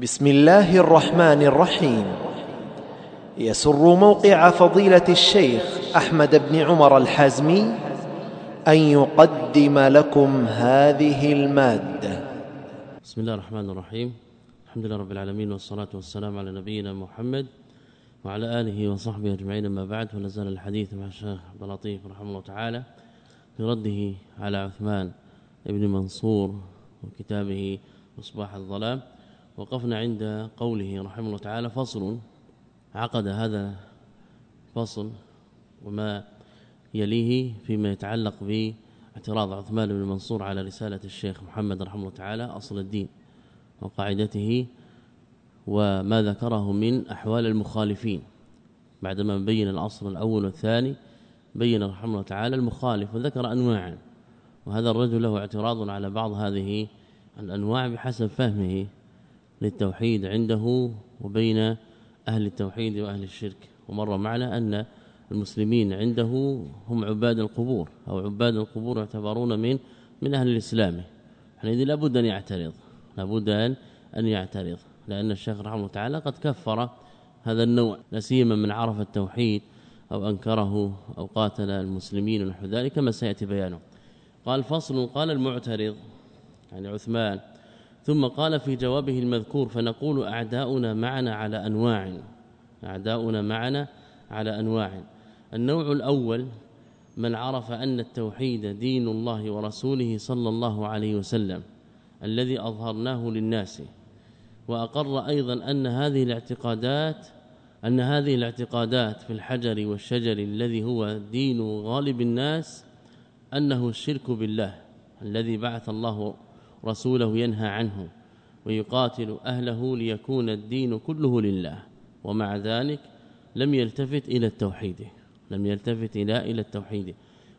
بسم الله الرحمن الرحيم. يسر موقع فضيلة الشيخ أحمد بن عمر الحازمي أن يقدم لكم هذه المادة. بسم الله الرحمن الرحيم. الحمد لله رب العالمين والصلاة والسلام على نبينا محمد وعلى آله وصحبه أجمعين أما بعد فنزل الحديث مع الشيخ عبد اللطيف رحمه الله تعالى في رده على عثمان ابن منصور وكتابه مصباح الظلام. وقفنا عند قوله رحمه الله تعالى فصل عقد هذا فصل وما يليه فيما يتعلق باعتراض عثمان بن منصور على رسالة الشيخ محمد رحمه الله تعالى أصل الدين وقاعدته وما ذكره من أحوال المخالفين. بعدما بين الأصل الأول والثاني بين رحمه الله تعالى المخالف وذكر أنواعا وهذا الرجل له اعتراض على بعض هذه الأنواع بحسب فهمه. للتوحيد عنده وبين أهل التوحيد وأهل الشرك. ومر معنا أن المسلمين عنده هم عباد القبور أو عباد القبور يعتبرون من من أهل الإسلام. حينئذ لابد أن يعترض لابد أن يعترض لأن الشيخ رحمه الله تعالى قد كفر هذا النوع. لا سيما من عرف التوحيد أو أنكره أو قاتل المسلمين ونحو ذلك كما سيأتي بيانه. قال فصل قال المعترض يعني عثمان ثم قال في جوابه المذكور فنقول أعداؤنا معنا على أنواع أعداؤنا معنا على أنواع. النوع الأول من عرف أن التوحيد دين الله ورسوله صلى الله عليه وسلم الذي أظهرناه للناس. وأقر أيضا أن هذه الاعتقادات أن هذه الاعتقادات في الحجر والشجر الذي هو دين غالب الناس أنه الشرك بالله الذي بعث الله رسوله ينهى عنه ويقاتل أهله ليكون الدين كله لله ومع ذلك لم يلتفت إلى التوحيد لم يلتفت إلى إلى التوحيد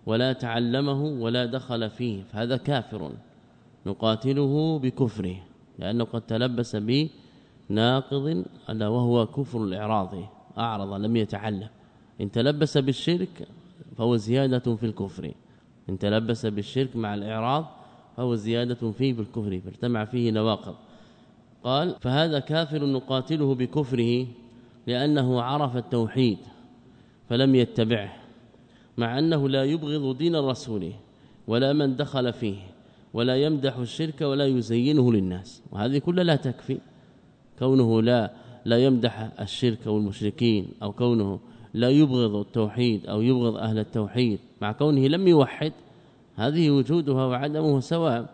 ولا تعلمه ولا دخل فيه فهذا كافر نقاتله بكفره لأنه قد تلبس بناقض ألا وهو كفر الإعراض أعرض لم يتعلم إن تلبس بالشرك فهو زيادة في الكفر إن تلبس بالشرك مع الإعراض فهو زيادة فيه بالكفر فاجتمع فيه نواقض. قال فهذا كافر نقاتله بكفره لأنه عرف التوحيد فلم يتبعه مع أنه لا يبغض دين الرسول ولا من دخل فيه ولا يمدح الشرك ولا يزينه للناس. وهذه كلها لا تكفي. كونه لا لا يمدح الشرك والمشركين أو كونه لا يبغض التوحيد أو يبغض أهل التوحيد مع كونه لم يوحد هذه وجودها وعدمه سواء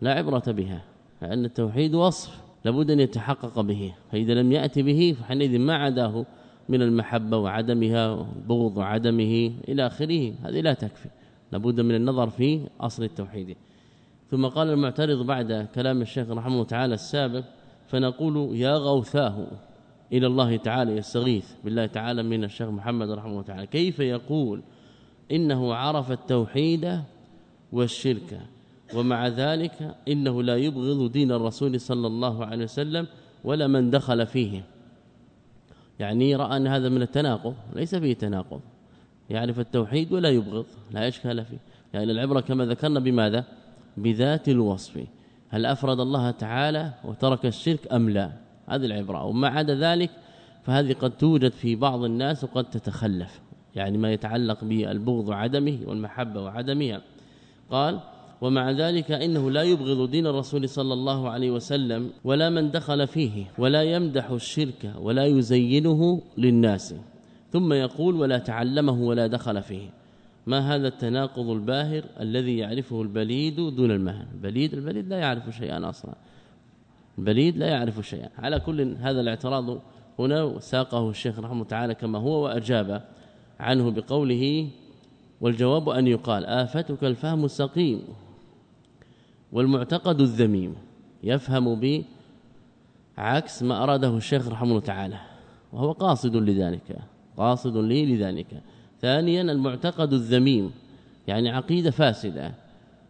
لا عبرة بها لأن التوحيد وصف لابد أن يتحقق به فإذا لم يأتي به فحينئذ ما عداه من المحبة وعدمها بغض وعدمه إلى آخره هذه لا تكفي لابد من النظر في أصل التوحيد. ثم قال المعترض بعد كلام الشيخ رحمه الله تعالى السابق فنقول يا غوثاه إلى الله تعالى يستغيث بالله تعالى من الشيخ محمد رحمه الله تعالى كيف يقول إنه عرف التوحيد والشرك. ومع ذلك إنه لا يبغض دين الرسول صلى الله عليه وسلم ولا من دخل فيه. يعني رأى أن هذا من التناقض ليس فيه تناقض. يعرف التوحيد ولا يبغض لا إشكال فيه. يعني العبرة كما ذكرنا بماذا؟ بذات الوصف. هل أفرد الله تعالى وترك الشرك أم لا؟ هذه العبرة. وما عدا ذلك فهذه قد توجد في بعض الناس وقد تتخلف. يعني ما يتعلق بالبغض وعدمه والمحبة وعدمها. قال ومع ذلك إنه لا يبغض دين الرسول صلى الله عليه وسلم ولا من دخل فيه ولا يمدح الشرك ولا يزينه للناس. ثم يقول ولا تعلمه ولا دخل فيه. ما هذا التناقض الباهر الذي يعرفه البليد دون الماهر؟ البليد البليد لا يعرف شيئا أصلا. البليد لا يعرف شيئا. على كل هذا الاعتراض هنا ساقه الشيخ رحمه الله تعالى كما هو وأجاب عنه بقوله والجواب أن يقال آفتك الفهم السقيم والمعتقد الذميم يفهم ب عكس ما أراده الشيخ رحمه الله تعالى وهو قاصد لذلك قاصد لي لذلك. ثانيا المعتقد الذميم يعني عقيدة فاسدة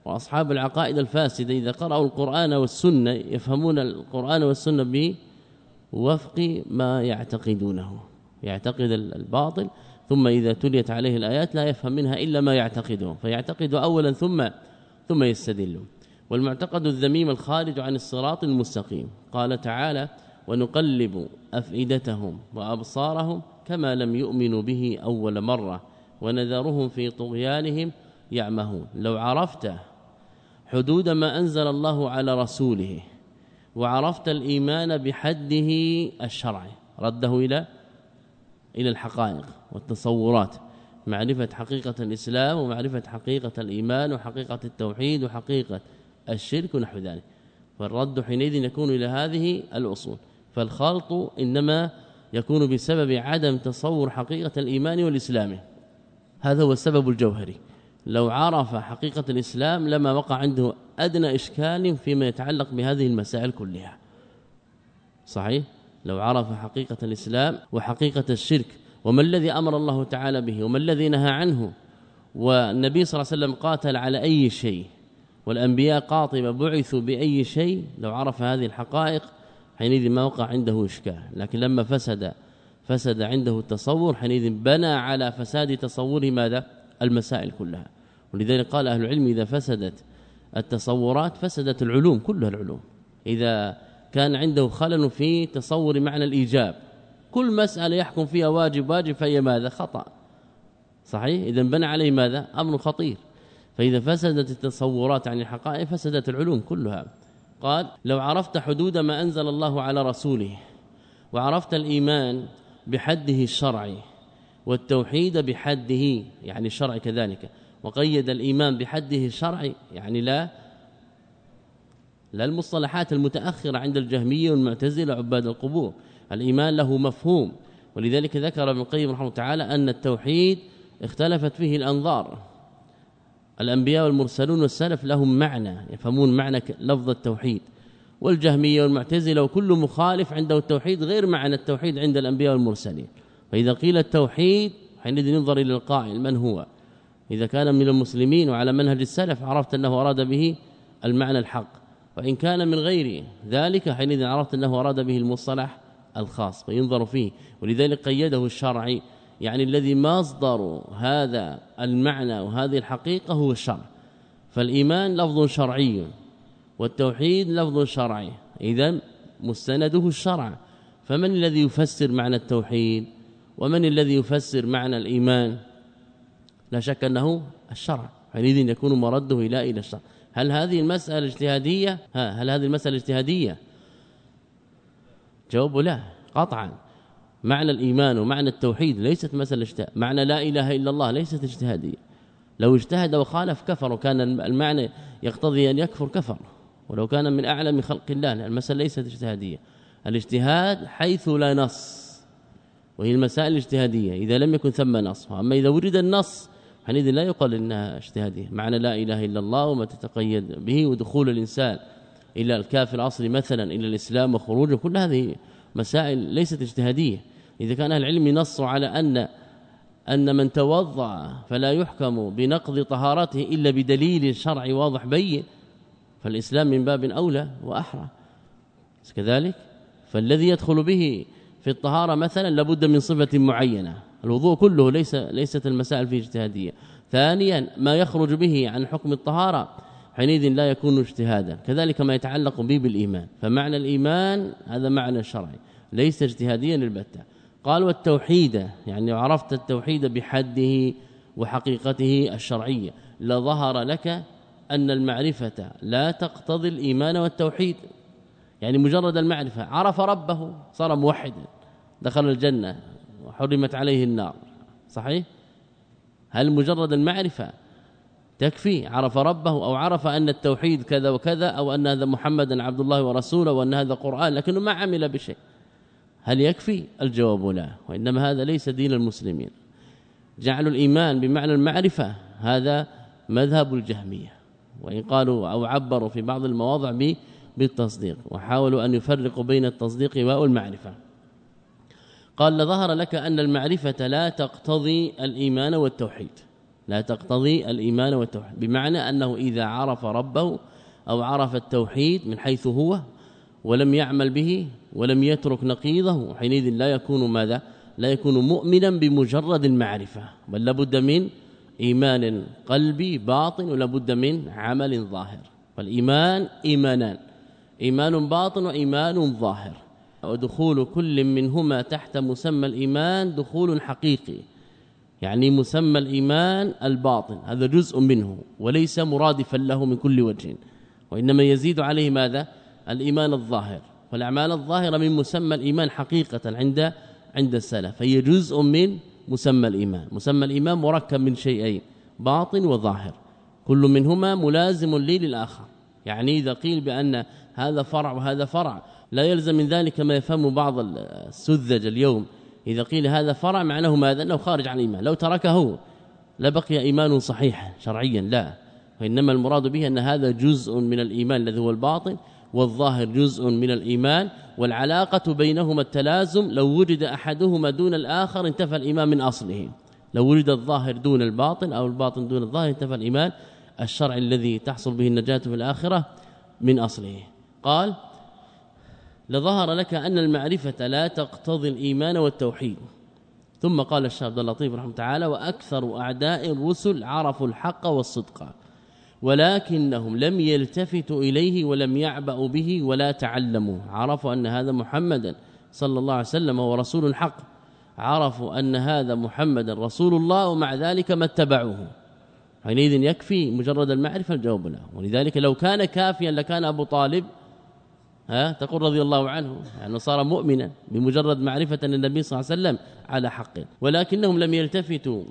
وأصحاب العقائد الفاسدة إذا قرأوا القرآن والسنة يفهمون القرآن والسنة بوفق ما يعتقدونه يعتقد الباطل ثم إذا تليت عليه الآيات لا يفهم منها إلا ما يعتقده فيعتقد اولا ثم ثم يستدل. والمعتقد الذميم الخارج عن الصراط المستقيم. قال تعالى ونقلب أفئدتهم وأبصارهم كما لم يؤمنوا به أول مرة ونذرهم في طغيانهم يعمهون. لو عرفت حدود ما أنزل الله على رسوله وعرفت الإيمان بحده الشرعي رده إلى إلى الحقائق والتصورات. معرفة حقيقة الإسلام ومعرفة حقيقة الإيمان وحقيقة التوحيد وحقيقة الشرك ونحو ذلك. فالرد حينئذ يكون إلى هذه الأصول. فالخلط إنما يكون بسبب عدم تصور حقيقة الإيمان والإسلام. هذا هو السبب الجوهري. لو عرف حقيقة الإسلام لما وقع عنده أدنى إشكال فيما يتعلق بهذه المسائل كلها. صحيح؟ لو عرف حقيقة الإسلام وحقيقة الشرك وما الذي أمر الله تعالى به وما الذي نهى عنه. والنبي صلى الله عليه وسلم قاتل على أي شيء. والأنبياء قاطبة بعثوا بأي شيء. لو عرف هذه الحقائق حينئذ ما وقع عنده إشكال. لكن لما فسد فسد عنده التصور حينئذ بنى على فساد تصوره ماذا؟ المسائل كلها. ولذلك قال أهل العلم إذا فسدت التصورات فسدت العلوم كلها العلوم. إذا كان عنده خلل في تصور معنى الإيجاب. كل مسألة يحكم فيها واجب واجب فهي ماذا؟ خطأ. صحيح؟ اذا بنى عليه ماذا؟ أمر خطير. فإذا فسدت التصورات عن الحقائق فسدت العلوم كلها. قال لو عرفت حدود ما أنزل الله على رسوله وعرفت الإيمان بحده الشرعي والتوحيد بحده يعني الشرع كذلك وقيد الإيمان بحده الشرعي يعني لا لا المصطلحات المتأخرة عند الجهمية والمعتزلة عباد القبور. الإيمان له مفهوم ولذلك ذكر ابن القيم رحمه الله تعالى أن التوحيد اختلفت فيه الأنظار. الأنبياء والمرسلون والسلف لهم معنى يفهمون معنى لفظ التوحيد. والجهمية والمعتزلة وكل مخالف عنده التوحيد غير معنى التوحيد عند الأنبياء والمرسلين. فإذا قيل التوحيد حينئذ ينظر إلى القائل من هو؟ إذا كان من المسلمين وعلى منهج السلف عرفت أنه أراد به المعنى الحق. وان كان من غير ذلك حينئذ عرفت أنه أراد به المصطلح الخاص فينظر فيه. ولذلك قيده الشرعي يعني الذي مصدر هذا المعنى وهذه الحقيقة هو الشرع. فالإيمان لفظ شرعي والتوحيد لفظ شرعي. اذا مستنده الشرع. فمن الذي يفسر معنى التوحيد؟ ومن الذي يفسر معنى الإيمان؟ لا شك أنه الشرع. حينئذ يكون مرده إلى إلى الشرع. هل هذه المسألة اجتهادية؟ ها هل هذه المسألة اجتهادية؟ جواب لا قطعا. معنى الإيمان ومعنى التوحيد ليست مسألة اجتهاد معنى لا إله إلا الله ليست اجتهادية. لو اجتهد وخالف كفر وكان المعنى يقتضي أن يكفر كفر. ولو كان من أعلم خلق الله المسألة ليست اجتهادية. الاجتهاد حيث لا نص وهي المسائل الاجتهادية إذا لم يكن ثم نص. اما إذا وجد النص حينئذ لا يقال إنها اجتهاديه معنى لا إله إلا الله وما تتقيد به ودخول الإنسان إلى الكافر الاصلي مثلا إلى الإسلام وخروجه كل هذه مسائل ليست اجتهادية. إذا كان أهل العلم نصوا على أن أن من توضأ فلا يحكم بنقض طهارته إلا بدليل شرعي واضح بين فالإسلام من باب أولى وأحرى. كذلك فالذي يدخل به في الطهارة مثلا لابد من صفة معينة. الوضوء كله ليس ليست المسائل فيه اجتهادية. ثانيا ما يخرج به عن حكم الطهارة حينئذ لا يكون اجتهادا كذلك ما يتعلق به بالإيمان. فمعنى الإيمان هذا معنى شرعي ليس اجتهاديا البتة قال والتوحيد يعني عرفت التوحيد بحده وحقيقته الشرعية لظهر لك أن المعرفة لا تقتضي الإيمان والتوحيد. يعني مجرد المعرفة عرف ربه صار موحدا دخل الجنة. وحرمت عليه النار. صحيح؟ هل مجرد المعرفة تكفي؟ عرف ربه أو عرف أن التوحيد كذا وكذا أو أن هذا محمدا عبد الله ورسوله وأن هذا قرآن لكنه ما عمل بشيء. هل يكفي؟ الجواب لا وإنما هذا ليس دين المسلمين. جعلوا الإيمان بمعنى المعرفة هذا مذهب الجهمية. وإن قالوا أو عبروا في بعض المواضع بالتصديق وحاولوا أن يفرقوا بين التصديق والمعرفة قال لظهر لك أن المعرفة لا تقتضي الإيمان والتوحيد. لا تقتضي الإيمان والتوحيد. بمعنى أنه إذا عرف ربه أو عرف التوحيد من حيث هو ولم يعمل به ولم يترك نقيضه حينئذ لا يكون ماذا؟ لا يكون مؤمنا بمجرد المعرفة بل لابد من إيمان قلبي باطن ولا بد من عمل ظاهر. فالإيمان إيمانان إيمان باطن وإيمان ظاهر. ودخول كل منهما تحت مسمى الإيمان دخول حقيقي. يعني مسمى الإيمان الباطن هذا جزء منه وليس مرادفا له من كل وجه. وإنما يزيد عليه ماذا؟ الإيمان الظاهر. والأعمال الظاهرة من مسمى الإيمان حقيقة عند عند السلف فهي جزء من مسمى الإيمان. مسمى الإيمان مركب من شيئين باطن وظاهر. كل منهما ملازم لي للآخر. يعني إذا قيل بأن هذا فرع وهذا فرع لا يلزم من ذلك ما يفهم بعض السذج اليوم. إذا قيل هذا فرع معناه ماذا؟ أنه خارج عن الإيمان. لو تركه لبقي إيمان صحيح شرعيا لا. وإنما المراد به أن هذا جزء من الإيمان الذي هو الباطن والظاهر جزء من الإيمان والعلاقة بينهما التلازم. لو وجد أحدهما دون الآخر انتفى الإيمان من أصله. لو وجد الظاهر دون الباطن أو الباطن دون الظاهر انتفى الإيمان. الشرع الذي تحصل به النجاة في الآخرة من أصله. قال لظهر لك أن المعرفة لا تقتضي الإيمان والتوحيد. ثم قال الشيخ عبد اللطيف رحمه تعالى وأكثر أعداء الرسل عرفوا الحق والصدق ولكنهم لم يلتفتوا إليه ولم يعبأوا به ولا تعلموا. عرفوا أن هذا محمدا صلى الله عليه وسلم هو رسول الحق. عرفوا أن هذا محمدا رسول الله ومع ذلك ما اتبعوه. حينئذ يكفي مجرد المعرفة الجواب له ولذلك لو كان كافيا لكان أبو طالب ها تقول رضي الله عنه يعني صار مؤمنا بمجرد معرفة أن النبي صلى الله عليه وسلم على حق ولكنهم لم يلتفتوا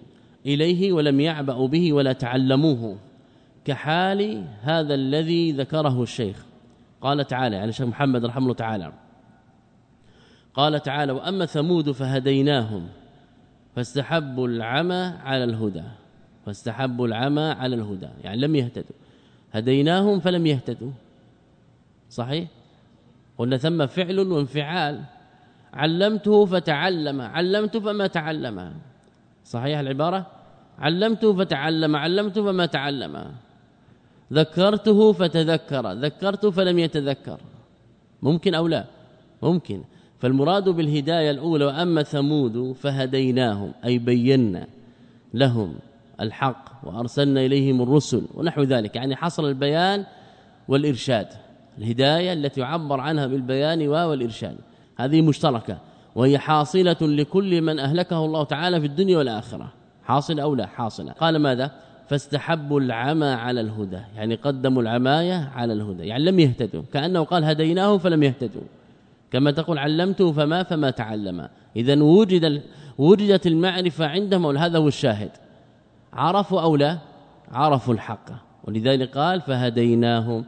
إليه ولم يعبأوا به ولا تعلموه كحال هذا الذي ذكره الشيخ. قال تعالى يعني الشيخ محمد رحمه الله تعالى قال تعالى وأما ثمود فهديناهم فاستحبوا العمى على الهدى فاستحبوا العمى على الهدى يعني لم يهتدوا هديناهم فلم يهتدوا صحيح؟ قلنا ثم فعل وانفعال. علمته فتعلم. علمت فما تعلم. صحيح العبارة؟ علمته فتعلم. علمت فما تعلم. ذكرته فتذكر. ذكرته فلم يتذكر. ممكن أو لا؟ ممكن. فالمراد بالهداية الأولى وأما ثمود فهديناهم أي بينا لهم الحق وأرسلنا إليهم الرسل ونحو ذلك. يعني حصل البيان والإرشاد. الهداية التي يعبر عنها بالبيان والارشاد هذه مشتركة وهي حاصلة لكل من أهلكه الله تعالى في الدنيا والآخرة. حاصل أو لا حاصلة؟ قال ماذا؟ فاستحبوا العمى على الهدى. يعني قدموا العماية على الهدى. يعني لم يهتدوا. كأنه قال هديناه فلم يهتدوا. كما تقول علمته فما فما تعلم. اذا وجد وجدت المعرفة عندهم وهذا هو الشاهد. عرفوا أو لا؟ عرفوا الحق. ولذلك قال فهديناهم.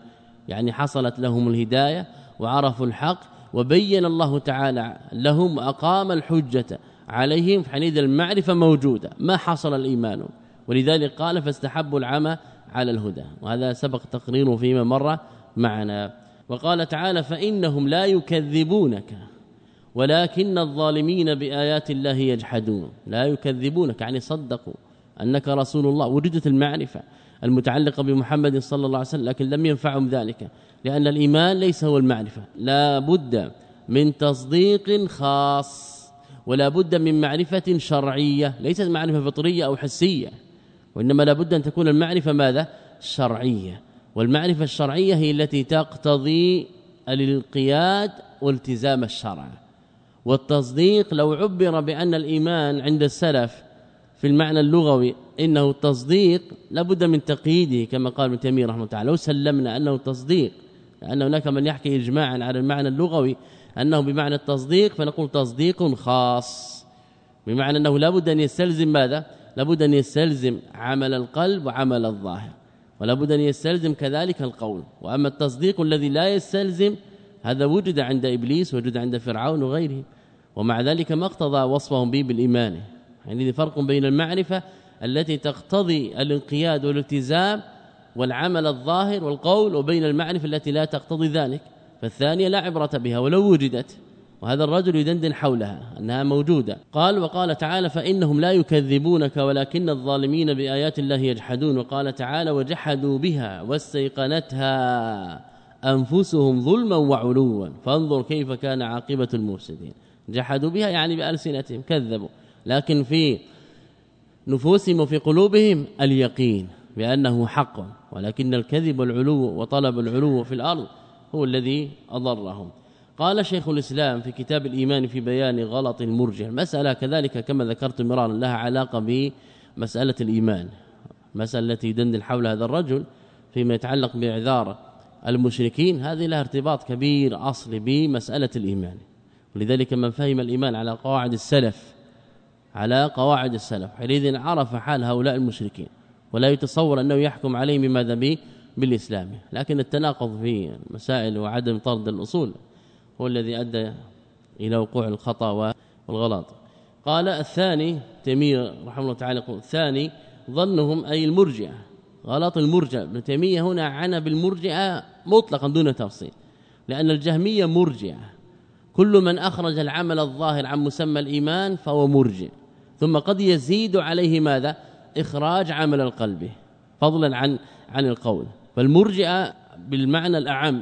يعني حصلت لهم الهداية وعرفوا الحق وبين الله تعالى لهم اقام الحجة عليهم. حينئذ المعرفة موجودة ما حصل الإيمان. ولذلك قال فاستحبوا العمى على الهدى وهذا سبق تقريره فيما مر معنا. وقال تعالى فإنهم لا يكذبونك ولكن الظالمين بآيات الله يجحدون لا يكذبونك يعني صدقوا أنك رسول الله وجدت المعرفة. المتعلقة بمحمد صلى الله عليه وسلم لكن لم ينفعهم ذلك لأن الإيمان ليس هو المعرفة. لا بد من تصديق خاص ولا بد من معرفة شرعية ليست معرفة فطرية أو حسية وإنما لابد أن تكون المعرفة ماذا؟ شرعية. والمعرفة الشرعية هي التي تقتضي الانقياد والتزام الشرع. والتصديق لو عبر بأن الإيمان عند السلف في المعنى اللغوي إنه تصديق لابد من تقييده كما قال ابن تيمية رحمه الله تعالى. لو سلمنا أنه تصديق لأن هناك من يحكي اجماعا على المعنى اللغوي أنه بمعنى التصديق فنقول تصديق خاص. بمعنى أنه لابد أن يستلزم ماذا؟ لابد أن يستلزم عمل القلب وعمل الظاهر ولابد أن يستلزم كذلك القول. وأما التصديق الذي لا يستلزم هذا وجد عند إبليس وجد عند فرعون وغيره. ومع ذلك ما اقتضى وصفهم به بالإيمان. يعني فرق بين المعرفة التي تقتضي الانقياد والالتزام والعمل الظاهر والقول وبين المعرفه التي لا تقتضي ذلك فالثانية لا عبرة بها ولو وجدت وهذا الرجل يدندن حولها أنها موجودة. قال وقال تعالى فإنهم لا يكذبونك ولكن الظالمين بآيات الله يجحدون. وقال تعالى وجحدوا بها واستيقنتها أنفسهم ظلما وعلوا. فانظر كيف كان عاقبة المفسدين جحدوا بها يعني بألسنتهم كذبوا. لكن في نفوسهم وفي قلوبهم اليقين بأنه حق ولكن الكذب والعلو وطلب العلو في الأرض هو الذي أضرهم. قال شيخ الإسلام في كتاب الإيمان في بيان غلط المرجع المسألة كذلك كما ذكرت مرارا لها علاقة بمسألة الإيمان مسألة التي يدندن حول هذا الرجل فيما يتعلق باعذار المشركين. هذه لها ارتباط كبير أصلي بمسألة الإيمان ولذلك من فهم الإيمان على قواعد السلف على قواعد السلف حينئذ عرف حال هؤلاء المشركين ولا يتصور أنه يحكم عليهم بماذا به بالإسلام. لكن التناقض في مسائل وعدم طرد الأصول هو الذي أدى إلى وقوع الخطأ والغلط. قال الثاني تيمية رحمه الله تعالى يقول الثاني ظنهم أي المرجئة. غلط المرجئة. ابن تيمية هنا عنا بالمرجئة مطلقا دون تفصيل لأن الجهمية مرجئة. كل من أخرج العمل الظاهر عن مسمى الإيمان فهو مرجئ. ثم قد يزيد عليه ماذا؟ إخراج عمل القلب فضلا عن عن القول. فالمرجئة بالمعنى الأعم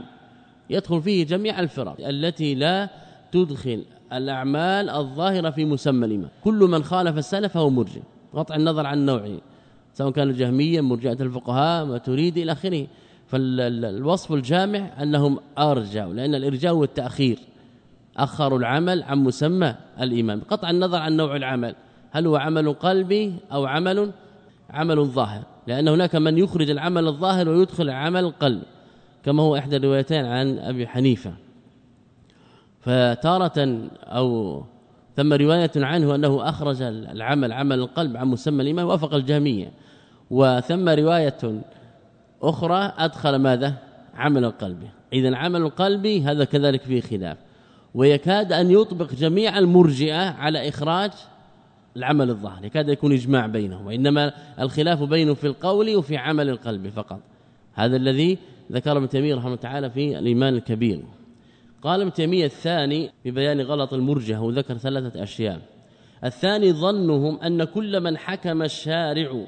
يدخل فيه جميع الفرق التي لا تدخل الأعمال الظاهرة في مسمى الإيمان كل من خالف السلف فهو مرجئ. قطع النظر عن نوعه سواء كان جهميا مرجئة الفقهاء ما تريد إلى آخره. فالوصف الجامع أنهم ارجعوا لأن الإرجاء والتاخير أخروا العمل عن مسمى الايمان قطع النظر عن نوع العمل. هل هو عمل قلبي أو عمل عمل ظاهر؟ لأن هناك من يخرج العمل الظاهر ويدخل عمل القلب كما هو إحدى الروايتين عن أبي حنيفة. فتارة أو ثم رواية عنه أنه أخرج العمل عمل القلب عن مسمى الإيمان وافق الجهمية. وثم رواية أخرى أدخل ماذا؟ عمل القلب. إذا عمل القلب هذا كذلك فيه خلاف. ويكاد أن يطبق جميع المرجئة على إخراج العمل الظاهر يكاد يكون إجماع بينهم وإنما الخلاف بينه في القول وفي عمل القلب فقط. هذا الذي ذكر ابن تيمية رحمه الله تعالى في الإيمان الكبير. قال ابن تيمية الثاني ببيان غلط المرجئه وذكر ثلاثة أشياء. الثاني ظنهم أن كل من حكم الشارع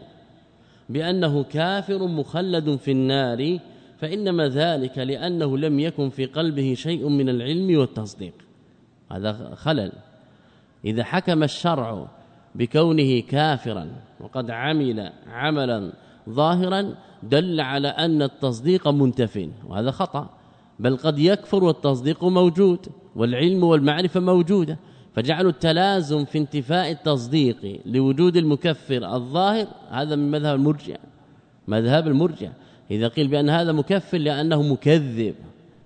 بأنه كافر مخلد في النار فإنما ذلك لأنه لم يكن في قلبه شيء من العلم والتصديق. هذا خلل. إذا حكم الشرع بكونه كافرا وقد عمل عملا ظاهرا دل على أن التصديق منتف وهذا خطأ بل قد يكفر والتصديق موجود والعلم والمعرفة موجودة فجعلوا التلازم في انتفاء التصديق لوجود المكفر الظاهر هذا من مذهب المرجع مذهب المرجع. إذا قيل بأن هذا مكفر لأنه مكذب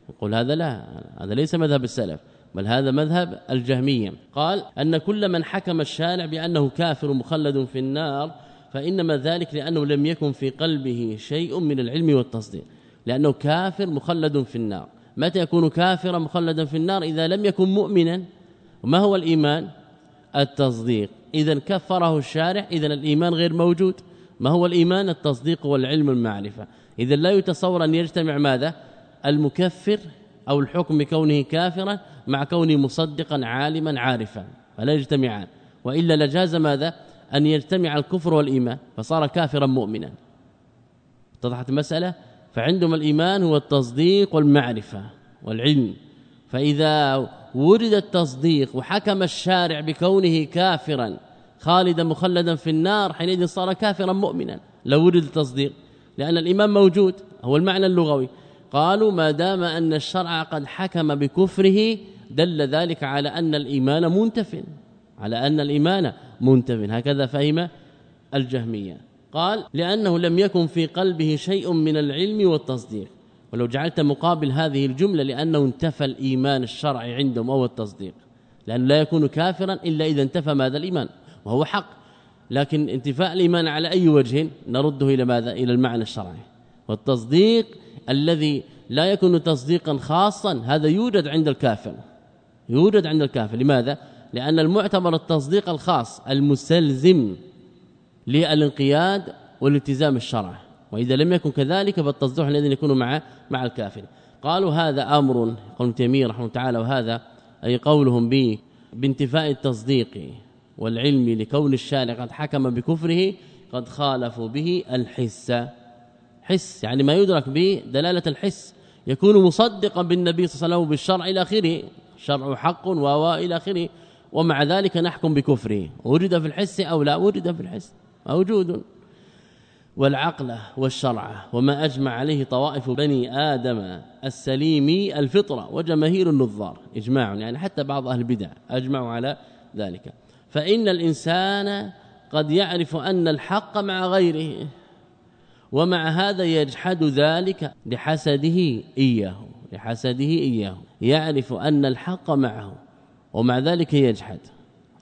يقول هذا لا هذا ليس مذهب السلف. بل هذا مذهب الجهمية. قال أن كل من حكم الشارع بأنه كافر مخلد في النار فإنما ذلك لأنه لم يكن في قلبه شيء من العلم والتصديق. لأنه كافر مخلد في النار. متى يكون كافرا مخلدا في النار؟ إذا لم يكن مؤمنا. وما هو الإيمان؟ التصديق. اذا كفره الشارع اذا الإيمان غير موجود. ما هو الإيمان؟ التصديق والعلم المعرفه اذا لا يتصور أن يجتمع ماذا؟ المكفر أو الحكم بكونه كافرا مع كونه مصدقا عالما عارفا فلا يجتمعان. وإلا لجاز ماذا؟ أن يجتمع الكفر والإيمان فصار كافرا مؤمنا. اتضحت المسألة؟ فعندهم الإيمان هو التصديق والمعرفة والعلم. فإذا ورد التصديق وحكم الشارع بكونه كافرا خالدا مخلدا في النار حينئذ صار كافرا مؤمنا. لو ورد التصديق لأن الإيمان موجود هو المعنى اللغوي. قالوا ما دام أن الشرع قد حكم بكفره دل ذلك على أن الإيمان منتف على أن الإيمان منتف هكذا فهم الجهمية. قال لأنه لم يكن في قلبه شيء من العلم والتصديق. ولو جعلت مقابل هذه الجملة لأنه انتفى الإيمان الشرعي عندهم أو التصديق. لأنه لا يكون كافرا إلا إذا انتفى ماذا؟ الإيمان. وهو حق. لكن انتفاء الإيمان على أي وجه؟ نرده إلى ماذا؟ إلى المعنى الشرعي. والتصديق الذي لا يكون تصديقا خاصا هذا يوجد عند الكافر. يوجد عند الكافر. لماذا؟ لأن المعتبر التصديق الخاص المستلزم للانقياد والالتزام الشرع. وإذا لم يكن كذلك فالتصديق الذي يكون مع مع الكافر. قالوا هذا أمر قول تيمية رحمه الله تعالى وهذا أي قولهم به بانتفاء التصديق والعلم لكون الشارع قد حكم بكفره قد خالفوا به الحس. حس يعني ما يدرك به دلالة الحس. يكون مصدقا بالنبي صلى الله عليه وسلم بالشرع إلى آخره. شرع حق و إلى آخره. ومع ذلك نحكم بكفره. وجد في الحس أو لا وجد في الحس. موجود. والعقل والشرع. وما أجمع عليه طوائف بني آدم السليمي الفطرة وجماهير النظار. إجماع يعني حتى بعض أهل البدع أجمعوا على ذلك. فإن الإنسان قد يعرف أن الحق مع غيره. ومع هذا يجحد ذلك لحسده إياه لحسده إياه يعرف أن الحق معه ومع ذلك يجحد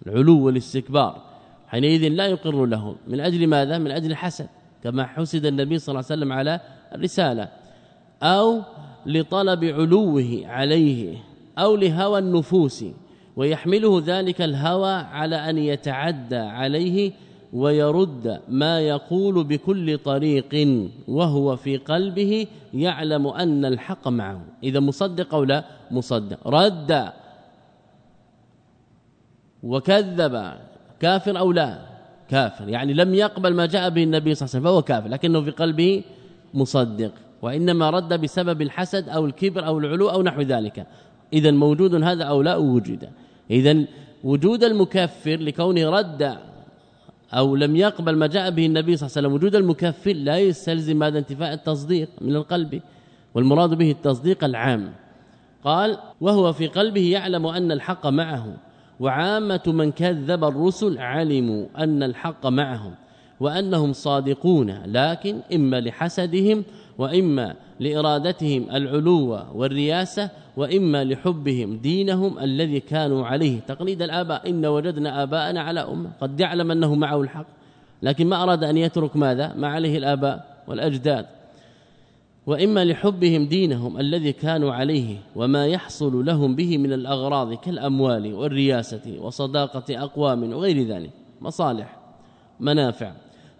العلو والاستكبار حينئذ لا يقر له من أجل ماذا؟ من أجل الحسد كما حسد النبي صلى الله عليه وسلم على الرسالة أو لطلب علوه عليه أو لهوى النفوس ويحمله ذلك الهوى على أن يتعدى عليه ويرد ما يقول بكل طريق وهو في قلبه يعلم أن الحق معه. إذا مصدق أو لا مصدق. رد. وكذب. كافر أو لا؟ كافر. يعني لم يقبل ما جاء به النبي صلى الله عليه وسلم فهو كافر لكنه في قلبه مصدق. وإنما رد بسبب الحسد أو الكبر أو العلو أو نحو ذلك. إذا موجود هذا أو لا؟ وجد إذا وجود المكفر لكونه رد أو لم يقبل ما جاء به النبي صلى الله عليه وسلم. وجود المكفر لا يستلزم هذا انتفاء التصديق من القلب والمراد به التصديق العام. قال وهو في قلبه يعلم أن الحق معه وعامة من كذب الرسل علموا أن الحق معهم وأنهم صادقون لكن إما لحسدهم وإما لإرادتهم العلو والرياسة وإما لحبهم دينهم الذي كانوا عليه. تقليد الآباء إن وجدنا آباءنا على أمة. قد يعلم أنه معه الحق. لكن ما أراد أن يترك ماذا؟ ما عليه الآباء والأجداد. وإما لحبهم دينهم الذي كانوا عليه وما يحصل لهم به من الأغراض كالأموال والرياسة وصداقة أقوام وغير ذلك. مصالح منافع.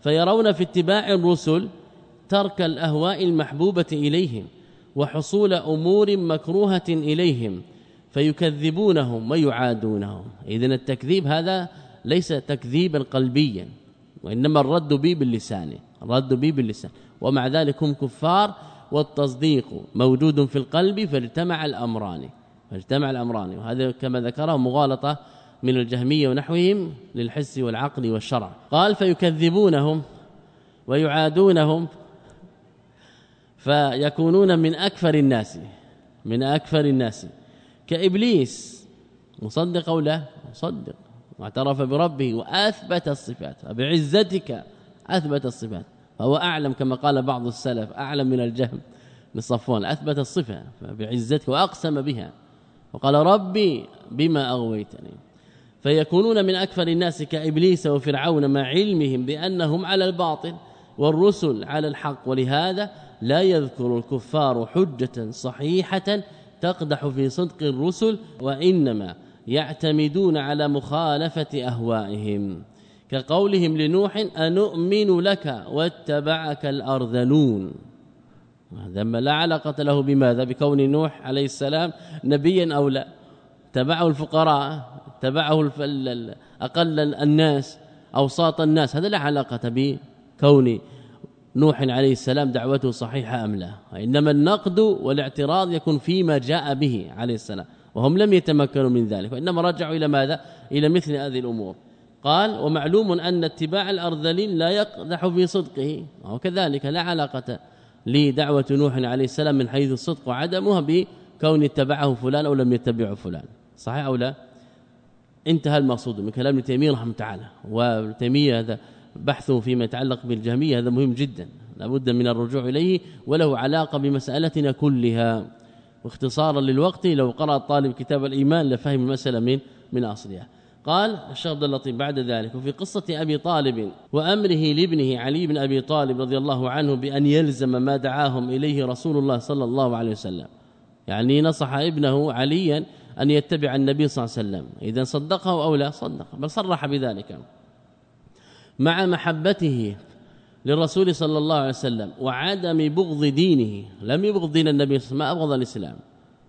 فيرون في اتباع الرسل ترك الأهواء المحبوبة إليهم وحصول أمور مكروهة إليهم فيكذبونهم ويعادونهم. اذا التكذيب هذا ليس تكذيبا قلبيا وإنما الرد به باللسان الرد به باللسان. ومع ذلك هم كفار والتصديق موجود في القلب فاجتمع الأمران فاجتمع الأمران. وهذا كما ذكره مغالطة من الجهمية ونحوهم للحس والعقل والشرع. قال فيكذبونهم ويعادونهم فيكونون من أكثر الناس من أكثر الناس. كإبليس مصدق أو لا؟ مصدق. واعترف بربه وأثبت الصفات بعزتك أثبت الصفات. فهو أعلم كما قال بعض السلف أعلم من الجهم من صفوان. أثبت الصفة بعزتك وأقسم بها. وقال ربي بما أغويتني. فيكونون من أكثر الناس كإبليس وفرعون مع علمهم بأنهم على الباطل. والرسل على الحق ولهذا لا يذكر الكفار حجة صحيحة تقدح في صدق الرسل وإنما يعتمدون على مخالفة أهوائهم. كقولهم لنوح أنؤمن لك واتبعك الأرذلون. ما لا علاقة له بماذا؟ بكون نوح عليه السلام نبيا أو لا؟ تبعه الفقراء تبعه أقل الناس أوساط الناس. هذا لا علاقة بكون نوح عليه السلام دعوته صحيحة أم لا. إنما النقد والاعتراض يكون فيما جاء به عليه السلام وهم لم يتمكنوا من ذلك وإنما رجعوا إلى ماذا؟ إلى مثل هذه الأمور. قال ومعلوم أن اتباع الأرذلين لا يقدح في صدقه. وكذلك لا علاقة لدعوة نوح عليه السلام من حيث الصدق وعدمها بكون اتبعه فلان أو لم يتبعه فلان. صحيح أو لا؟ انتهى المقصود من كلام ابن تيمية رحمه تعالى وابن تيمية هذا بحثه فيما يتعلق بالجهمية هذا مهم جدا. لابد من الرجوع إليه وله علاقة بمسألتنا كلها. واختصارا للوقت لو قرأ الطالب كتاب الإيمان لفهم المسألة من من أصلها. قال الشيخ عبد اللطيف بعد ذلك وفي قصة أبي طالب وأمره لابنه علي بن أبي طالب رضي الله عنه بأن يلزم ما دعاهم إليه رسول الله صلى الله عليه وسلم. يعني نصح ابنه عليا أن يتبع النبي صلى الله عليه وسلم. إذا صدقه أو لا صدق بل صرح بذلك. مع محبته للرسول صلى الله عليه وسلم وعدم بغض دينه. لم يبغض دين النبي ما أبغض الإسلام.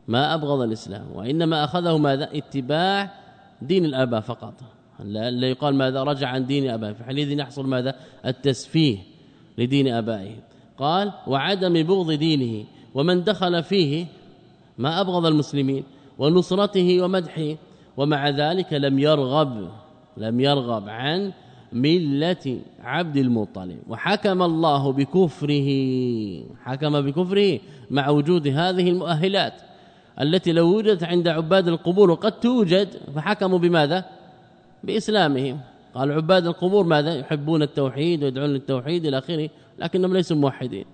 ما أبغض الإسلام وإنما أخذه ماذا؟ اتباع دين الأباء فقط. لا يقال ماذا؟ رجع عن دين ابائه في حينئذ يحصل ماذا؟ التسفيه لدين أبائه. قال وعدم بغض دينه ومن دخل فيه ما أبغض المسلمين ونصرته ومدحه ومع ذلك لم يرغب لم يرغب عن ملة عبد المطلب. وحكم الله بكفره حكم بكفره مع وجود هذه المؤهلات التي لو وجدت عند عباد القبور وقد توجد فحكموا بماذا؟ بإسلامهم. قال عباد القبور ماذا؟ يحبون التوحيد ويدعون للتوحيد إلى آخره لكنهم ليسوا موحدين.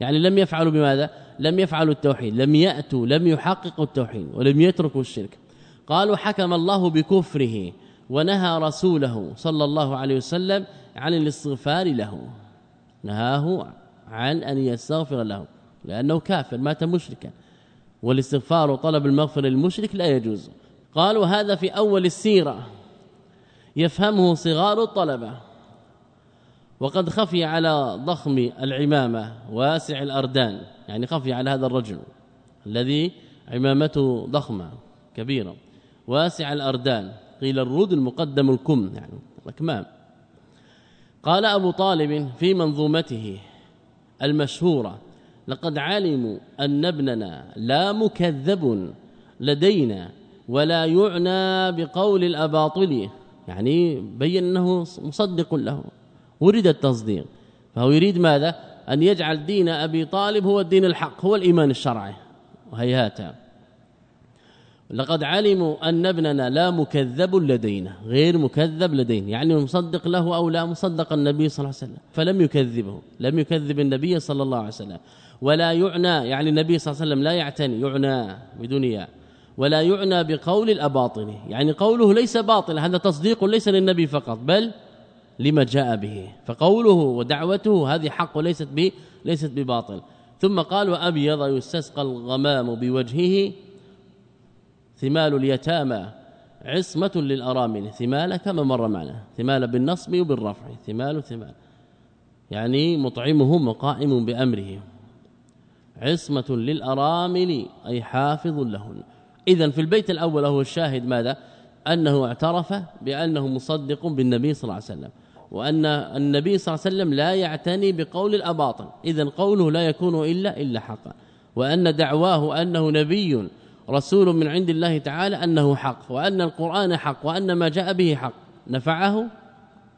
يعني لم يفعلوا بماذا؟ لم يفعلوا التوحيد لم يأتوا لم يحققوا التوحيد ولم يتركوا الشرك. قالوا حكم الله بكفره. ونهى رسوله صلى الله عليه وسلم عن الاستغفار له. نهاه عن أن يستغفر له لأنه كافر مات مشركا. والاستغفار وطلب المغفرة للمشرك لا يجوز. قالوا هذا في أول السيرة. يفهمه صغار الطلبة. وقد خفي على ضخم العمامة واسع الأردان. يعني خفي على هذا الرجل الذي عمامته ضخمة كبيرة. واسع الأردان. قيل الرود المقدم الكم يعني الاكمام قال أبو طالب في منظومته المشهورة لقد علموا أن ابننا لا مكذب لدينا ولا يعنى بقول الأباطل يعني بين أنه مصدق له ورد التصديق. فهو يريد ماذا؟ أن يجعل دين أبي طالب هو الدين الحق هو الإيمان الشرعي وهيهات. لقد علموا أن ابننا لا مكذب لدينا غير مكذب لدينا يعني مصدق له أو لا مصدق النبي صلى الله عليه وسلم فلم يكذبه لم يكذب النبي صلى الله عليه وسلم ولا يعنى يعني النبي صلى الله عليه وسلم لا يعتني يعنى بدنيا ولا يعنى بقول الاباطل يعني قوله ليس باطل هذا تصديق ليس للنبي فقط بل لما جاء به فقوله ودعوته هذه حق وليست ب ليست بباطل ثم قال وأبيض يستسقى الغمام بوجهه ثمال اليتامى عصمة للأرامل. ثمال كما مر معنا. ثمال بالنصب وبالرفع. ثمال ثمال. يعني مطعمهم وقائم بامره عصمة للأرامل أي حافظ لهن. اذا في البيت الأول هو الشاهد ماذا؟ أنه اعترف بأنه مصدق بالنبي صلى الله عليه وسلم وأن النبي صلى الله عليه وسلم لا يعتني بقول الأباطل. اذا قوله لا يكون إلا إلا حقا. وأن دعواه أنه نبي رسول من عند الله تعالى أنه حق وأن القرآن حق وأن ما جاء به حق. نفعه؟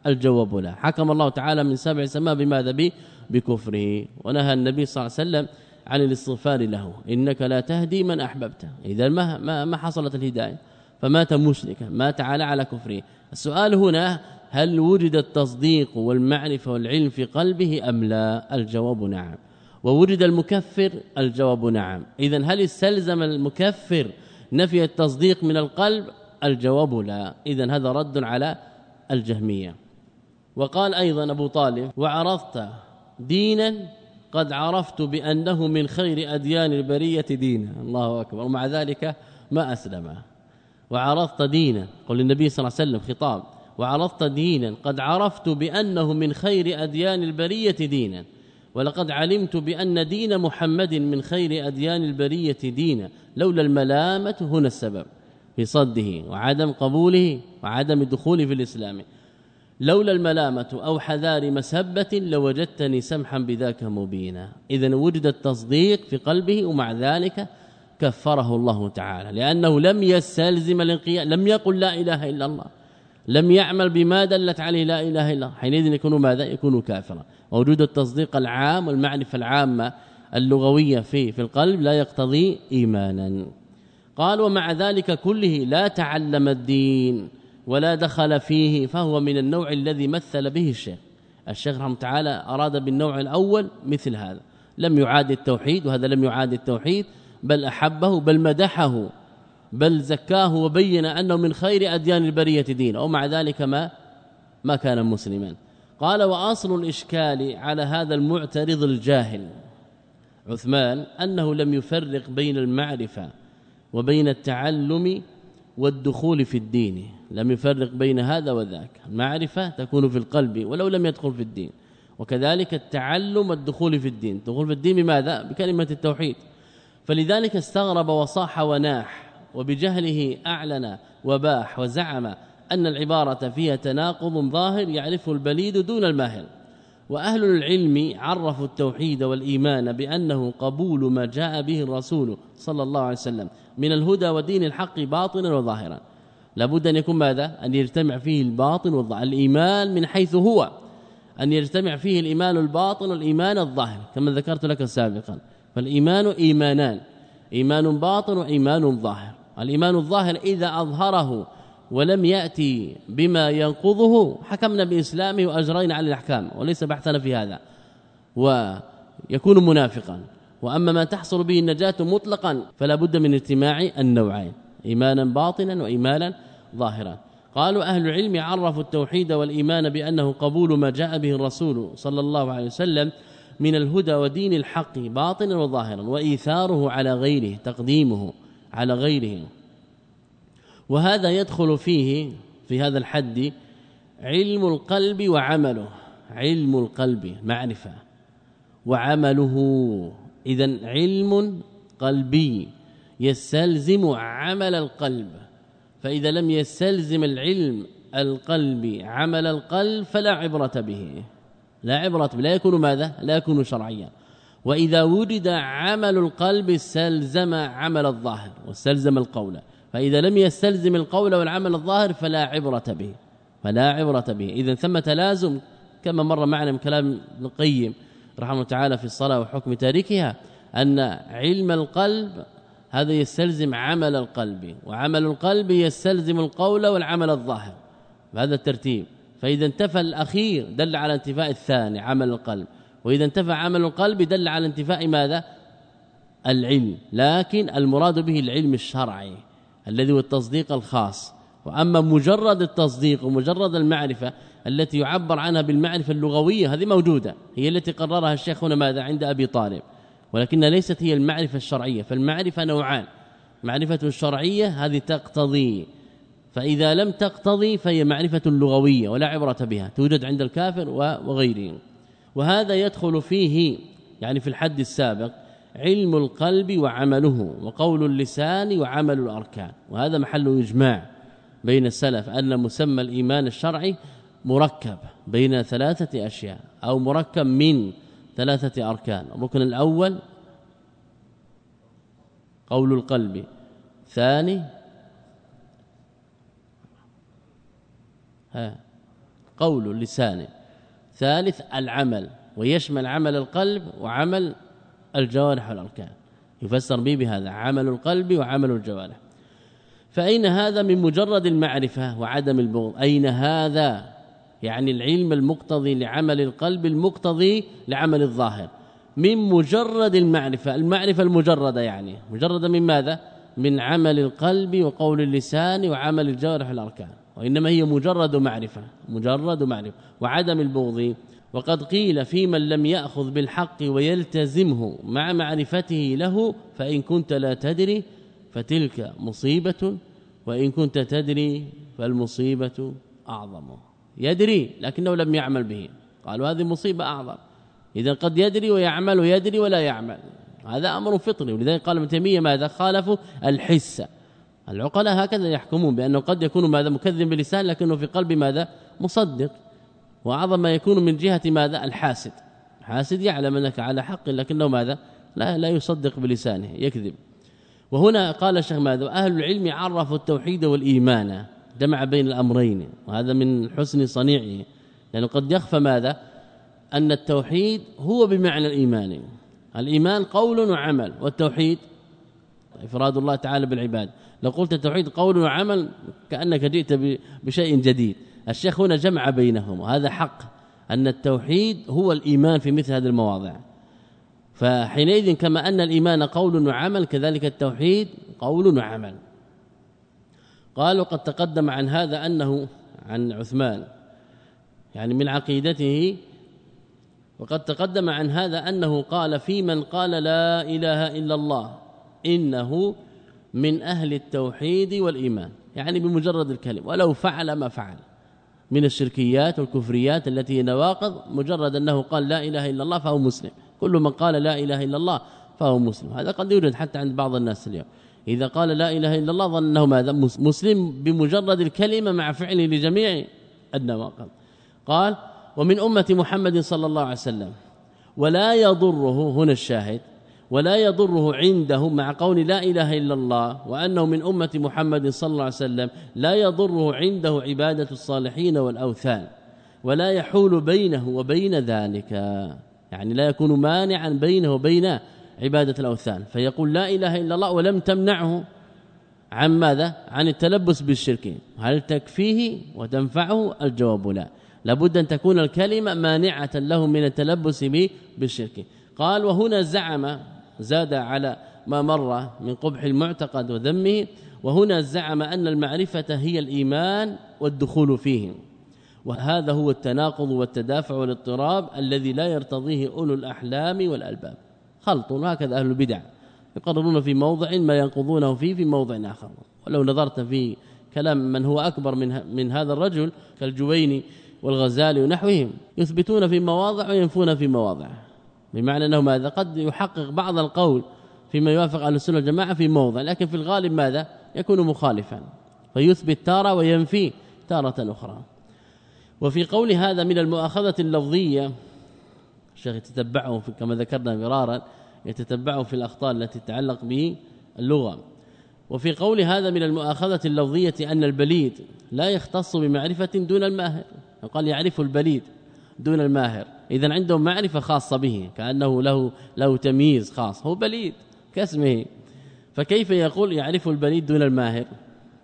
الجواب لا. حكم الله تعالى من سبع سماء بماذا به؟ بكفره. ونهى النبي صلى الله عليه وسلم عن الاستغفار له. إنك لا تهدي من احببت إذا ما, ما حصلت الهداية. فمات مشركا مات على على كفره. السؤال هنا هل وجد التصديق والمعرفة والعلم في قلبه أم لا؟ الجواب نعم. ووجد المكفر؟ الجواب نعم. اذا هل استلزم المكفر نفي التصديق من القلب؟ الجواب لا. اذا هذا رد على الجهمية. وقال أيضا أبو طالب وعرضت دينا قد عرفت بأنه من خير أديان البرية دينا. الله أكبر. ومع ذلك ما أسلم. وعرضت دينا قل النبي صلى الله عليه وسلم خطاب. وعرضت دينا قد عرفت بأنه من خير أديان البرية دينا. ولقد علمت بأن دين محمد من خير أديان البرية دينا لولا الملامة هنا السبب في صده وعدم قبوله وعدم الدخول في الإسلام. لولا الملامة أو حذار مسبة لوجدتني سمحا بذاك مبينا. اذا وجد التصديق في قلبه ومع ذلك كفره الله تعالى لأنه لم يستلزم الانقياد لم يقل لا إله إلا الله لم يعمل بما دلت عليه لا إله إلا الله. حينئذ يكون ماذا؟ يكون كافرا. وجود التصديق العام والمعرفة العامة اللغوية في في القلب لا يقتضي إيمانا. قال ومع ذلك كله لا تعلم الدين ولا دخل فيه فهو من النوع الذي مثل به الشيخ. الشيخ رحمه تعالى أراد بالنوع الأول مثل هذا. لم يعاد التوحيد وهذا لم يعاد التوحيد بل أحبه بل مدحه بل زكاه وبين أنه من خير أديان البرية دين ومع ذلك ما ما كان مسلما. قال وأصل الإشكال على هذا المعترض الجاهل عثمان أنه لم يفرق بين المعرفة وبين التعلم والدخول في الدين لم يفرق بين هذا وذاك. المعرفة تكون في القلب ولو لم يدخل في الدين وكذلك التعلم والدخول في الدين. الدخول في الدين بماذا؟ بكلمة التوحيد. فلذلك استغرب وصاح وناح وبجهله أعلن وباح وزعم أن العبارة فيها تناقض ظاهر يعرفه البليد دون الماهر وأهل العلم عرفوا التوحيد والإيمان بأنه قبول ما جاء به الرسول صلى الله عليه وسلم من الهدى ودين الحق باطنا وظاهرا. لابد أن يكون ماذا؟ أن يجتمع فيه الباطن والظاهر الإيمان من حيث هو أن يجتمع فيه الإيمان الباطن والإيمان الظاهر كما ذكرت لك سابقا. فالإيمان إيمانان إيمان باطن وإيمان ظاهر. الإيمان الظاهر إذا أظهره ولم يأتي بما ينقضه حكمنا بإسلامه وأجرينا على الأحكام وليس بحثنا في هذا ويكون منافقا. وأما ما تحصل به النجاة مطلقا فلا بد من اجتماع النوعين إيمانا باطنا وإيمانا ظاهرا. قالوا أهل العلم عرفوا التوحيد والإيمان بأنه قبول ما جاء به الرسول صلى الله عليه وسلم من الهدى ودين الحق باطنا وظاهرا وإيثاره على غيره تقديمه على غيره. وهذا يدخل فيه في هذا الحد علم القلب وعمله. علم القلب معرفة. وعمله إذا علم قلبي يستلزم عمل القلب. فإذا لم يستلزم العلم القلب عمل القلب فلا عبرة به. لا عبرة به لا يكون ماذا؟ لا يكون شرعيا. وإذا وجد عمل القلب استلزم عمل الظاهر واستلزم القول. فإذا لم يستلزم القول والعمل الظاهر فلا عبرة به فلا عبرة به. إذا ثم تلازم كما مر معنا من كلام ابن القيم رحمه تعالى في الصلاة وحكم تاركها أن علم القلب هذا يستلزم عمل القلب وعمل القلب يستلزم القول والعمل الظاهر. بهذا الترتيب. فإذا انتفى الأخير دل على انتفاء الثاني عمل القلب. وإذا انتفى عمل القلب دل على انتفاء ماذا؟ العلم. لكن المراد به العلم الشرعي. الذي هو التصديق الخاص. وأما مجرد التصديق ومجرد المعرفة التي يعبر عنها بالمعرفة اللغوية هذه موجودة. هي التي قررها الشيخ هنا ماذا؟ عند أبي طالب. ولكنها ليست هي المعرفة الشرعية. فالمعرفة نوعان. معرفة شرعية هذه تقتضي. فإذا لم تقتضي فهي معرفة لغوية ولا عبرة بها. توجد عند الكافر وغيره. وهذا يدخل فيه يعني في الحد السابق علم القلب وعمله وقول اللسان وعمل الأركان. وهذا محل إجماع بين السلف أن مسمى الإيمان الشرعي مركب بين ثلاثة أشياء أو مركب من ثلاثة أركان. الركن الأول قول القلب ثاني ها قول اللسان ثالث العمل. ويشمل عمل القلب وعمل الجوارح والأركان. يفسر به بهذا عمل القلب وعمل الجوارح. فأين هذا من مجرد المعرفة وعدم البغض؟ أين هذا؟ يعني العلم المقتضي لعمل القلب المقتضي لعمل الظاهر. من مجرد المعرفة المعرفة المجردة يعني. مجردة من ماذا؟ من عمل القلب وقول اللسان وعمل الجوارح والأركان. وإنما هي مجرد معرفة مجرد معرفة. وعدم البغض وقد قيل في من لم يأخذ بالحق ويلتزمه مع معرفته له فإن كنت لا تدري فتلك مصيبة وإن كنت تدري فالمصيبة أعظم. يدري لكنه لم يعمل به. قالوا هذه مصيبة أعظم. إذا قد يدري ويعمل ويدري ولا يعمل. هذا أمر فطري. ولذلك قال ابن تيمية ماذا خالفوا؟ الحس. العقلاء هكذا يحكمون بأنه قد يكون ماذا؟ مكذب بلسان لكنه في قلب ماذا؟ مصدق. وأعظم ما يكون من جهة ماذا؟ الحاسد. الحاسد يعلم أنك على حق لكنه ماذا؟ لا لا يصدق بلسانه يكذب. وهنا قال الشيخ ماذا؟ أهل العلم عرفوا التوحيد والإيمان جمع بين الأمرين وهذا من حسن صنيعه. لأنه قد يخفى ماذا؟ أن التوحيد هو بمعنى الإيمان. الإيمان قول وعمل والتوحيد إفراد الله تعالى بالعباد. لو قلت التوحيد قول وعمل كأنك جئت بشيء جديد. الشيخ هنا جمع بينهم وهذا حق أن التوحيد هو الإيمان في مثل هذه المواضع. فحينئذ كما أن الإيمان قول وعمل كذلك التوحيد قول وعمل. قالوا قد تقدم عن هذا أنه عن عثمان يعني من عقيدته وقد تقدم عن هذا أنه قال في من قال لا إله إلا الله إنه من أهل التوحيد والإيمان يعني بمجرد الكلمة ولو فعل ما فعل. من الشركيات والكفريات التي هي نواقض مجرد أنه قال لا إله إلا الله فهو مسلم. كل من قال لا إله إلا الله فهو مسلم. هذا قد يوجد حتى عند بعض الناس اليوم. إذا قال لا إله إلا الله ظن أنه ماذا مسلم بمجرد الكلمة مع فعله لجميع النواقض. قال ومن أمة محمد صلى الله عليه وسلم ولا يضره هنا الشاهد ولا يضره عنده مع قول لا إله إلا الله وأنه من أمة محمد صلى الله عليه وسلم لا يضره عنده عبادة الصالحين والأوثان ولا يحول بينه وبين ذلك. يعني لا يكون مانعا بينه وبين عبادة الأوثان. فيقول لا إله إلا الله ولم تمنعه. عن ماذا؟ عن التلبس بالشرك. هل تكفيه وتنفعه؟ الجواب لا. لابد أن تكون الكلمة مانعة له من التلبس بالشرك. قال وهنا زعم زاد على ما مر من قبح المعتقد وذمه وهنا زعم أن المعرفة هي الإيمان والدخول فيه. وهذا هو التناقض والتدافع والاضطراب الذي لا يرتضيه أولو الأحلام والألباب. خلط هكذا أهل البدع يقررون في موضع ما ينقضونه فيه في موضع آخر. ولو نظرت في كلام من هو أكبر من من هذا الرجل كالجويني والغزالي ونحوهم يثبتون في مواضع وينفون في مواضع. بمعنى أنه ماذا؟ قد يحقق بعض القول فيما يوافق أهل السنة والجماعة في موضع لكن في الغالب ماذا؟ يكون مخالفا فيثبت تارة وينفي تارة أخرى. وفي قول هذا من المؤاخذة اللفظية الشيخ يتتبعه كما ذكرنا مرارا يتتبعه في الاخطاء التي تتعلق باللغة وفي قول هذا من المؤاخذة اللفظية أن البليد لا يختص بمعرفة دون الماهر قال يعرف البليد دون الماهر. اذا عندهم معرفة خاصة به كأنه له له تمييز خاص هو بليد كاسمه. فكيف يقول يعرف البليد دون الماهر؟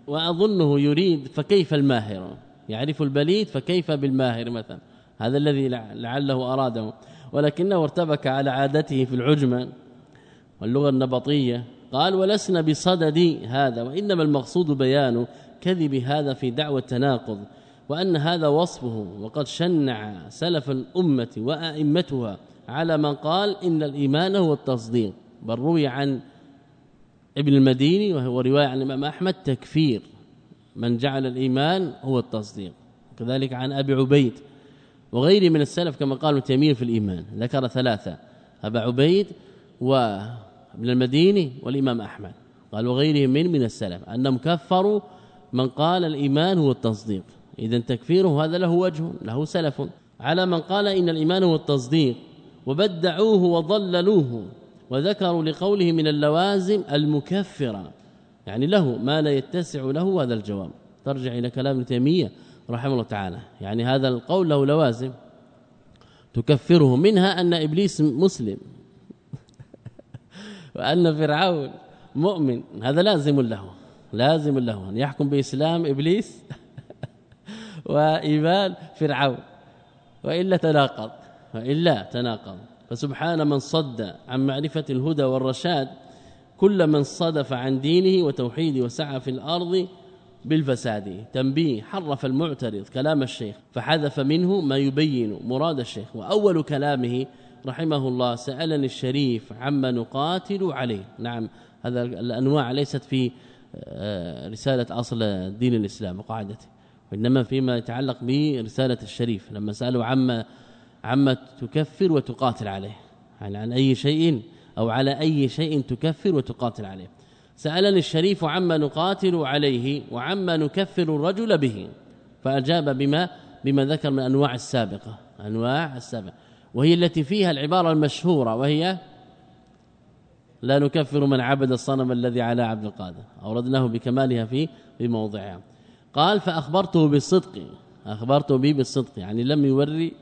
وأظنه يريد فكيف الماهر؟ يعرف البليد فكيف بالماهر مثلا؟ هذا الذي لعله أراده. ولكنه ارتبك على عادته في العجمة واللغة النبطية. قال ولسنا بصدد هذا وإنما المقصود بيان كذب هذا في دعوى التناقض وأن هذا وصفه وقد شنع سلف الأمة وأئمتها على من قال إن الإيمان هو التصديق بل روي عن ابن المديني وهو رواية عن الإمام أحمد تكفير من جعل الإيمان هو التصديق. كذلك عن أبي عبيد وغيره من السلف كما قالوا تيمية في الإيمان ذكر ثلاثة أبا عبيد وابن المديني والإمام أحمد. قال وغيرهم من من السلف أنهم كفروا من قال الإيمان هو التصديق. اذا تكفيره هذا له وجه له سلف. على من قال إن الإيمان هو التصديق وبدعوه وضللوه وذكروا لقوله من اللوازم المكفرة. يعني له ما لا يتسع له هذا الجواب. ترجع إلى كلام ابن تيمية رحمه الله تعالى. يعني هذا القول له لوازم. تكفره منها أن إبليس مسلم. وأن فرعون مؤمن. هذا لازم له لازم له أن يحكم بإسلام إبليس. وإيمان فرعون وإلا تناقض وإلا تناقض. فسبحان من صد عن معرفة الهدى والرشاد كل من صدف عن دينه وتوحيده وسعى في الأرض بالفساد. تنبيه حرف المعترض كلام الشيخ فحذف منه ما يبين مراد الشيخ. وأول كلامه رحمه الله سألني الشريف عما نقاتل عليه. نعم هذا الأنواع ليست في آه، رسالة أصل دين الإسلام وقاعدته. وإنما فيما يتعلق برساله الشريف. لما سألوا عما عما تكفر وتقاتل عليه يعني عن أي شيء أو على أي شيء تكفر وتقاتل عليه. سألني الشريف عما نقاتل عليه وعما نكفر الرجل به فأجاب بما بما ذكر من انواع السابقة. انواع السابقة. وهي التي فيها العبارة المشهورة وهي لا نكفر من عبد الصنم الذي على عبد القادر. أوردناه بكمالها في في موضعها. قال فأخبرته بالصدق أخبرته به بالصدق يعني لم يوري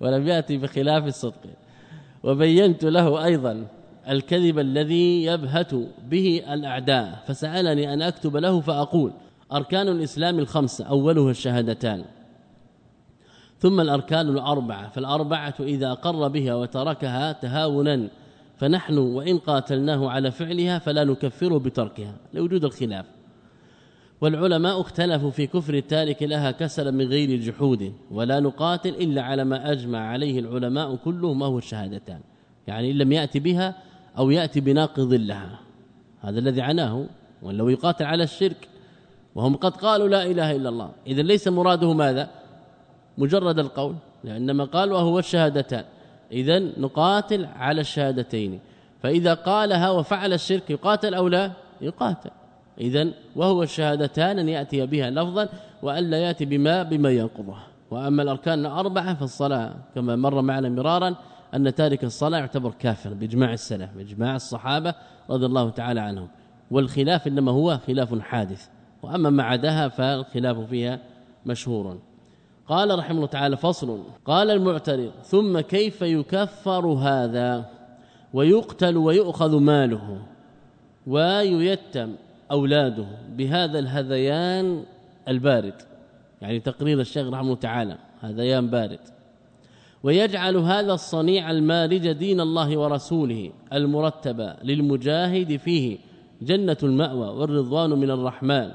ولم يأتي بخلاف الصدق. وبينت له أيضا الكذب الذي يبهت به الأعداء فسألني أن أكتب له فأقول أركان الإسلام الخمسة اولها الشهادتان. ثم الأركان الأربعة فالأربعة إذا اقر بها وتركها تهاونا فنحن وإن قاتلناه على فعلها فلا نكفره بتركها. لوجود الخلاف. والعلماء اختلفوا في كفر التارك لها كسلا من غير جحود ولا نقاتل إلا على ما أجمع عليه العلماء كلهم وهو الشهادتان. يعني إن لم ياتي بها أو ياتي بناقض لها. هذا الذي عناه. ولو يقاتل على الشرك وهم قد قالوا لا إله إلا الله. اذا ليس مراده ماذا؟ مجرد القول لأنما قال وهو الشهادتان. اذا نقاتل على الشهادتين. فإذا قالها وفعل الشرك يقاتل أو لا؟ يقاتل. اذا وهو الشهادتان أن يأتي بها لفظا والا يأتي بما بما ينقضها وأما الأركان الأربعة فالصلاة كما مر معنا مرارا أن تارك الصلاة يعتبر كافر بإجماع السلف بإجماع الصحابة رضي الله تعالى عنهم. والخلاف إنما هو خلاف حادث وأما ما عداها فالخلاف فيها مشهور. قال رحمه الله تعالى فصل قال المعترض ثم كيف يكفر هذا؟ ويقتل ويؤخذ ماله. وييتم أولاده بهذا الهذيان البارد يعني تقرير الشيخ رحمه الله تعالى هذيان بارد. ويجعل هذا الصنيع المارج دين الله ورسوله المرتب للمجاهد فيه جنة المأوى والرضوان من الرحمن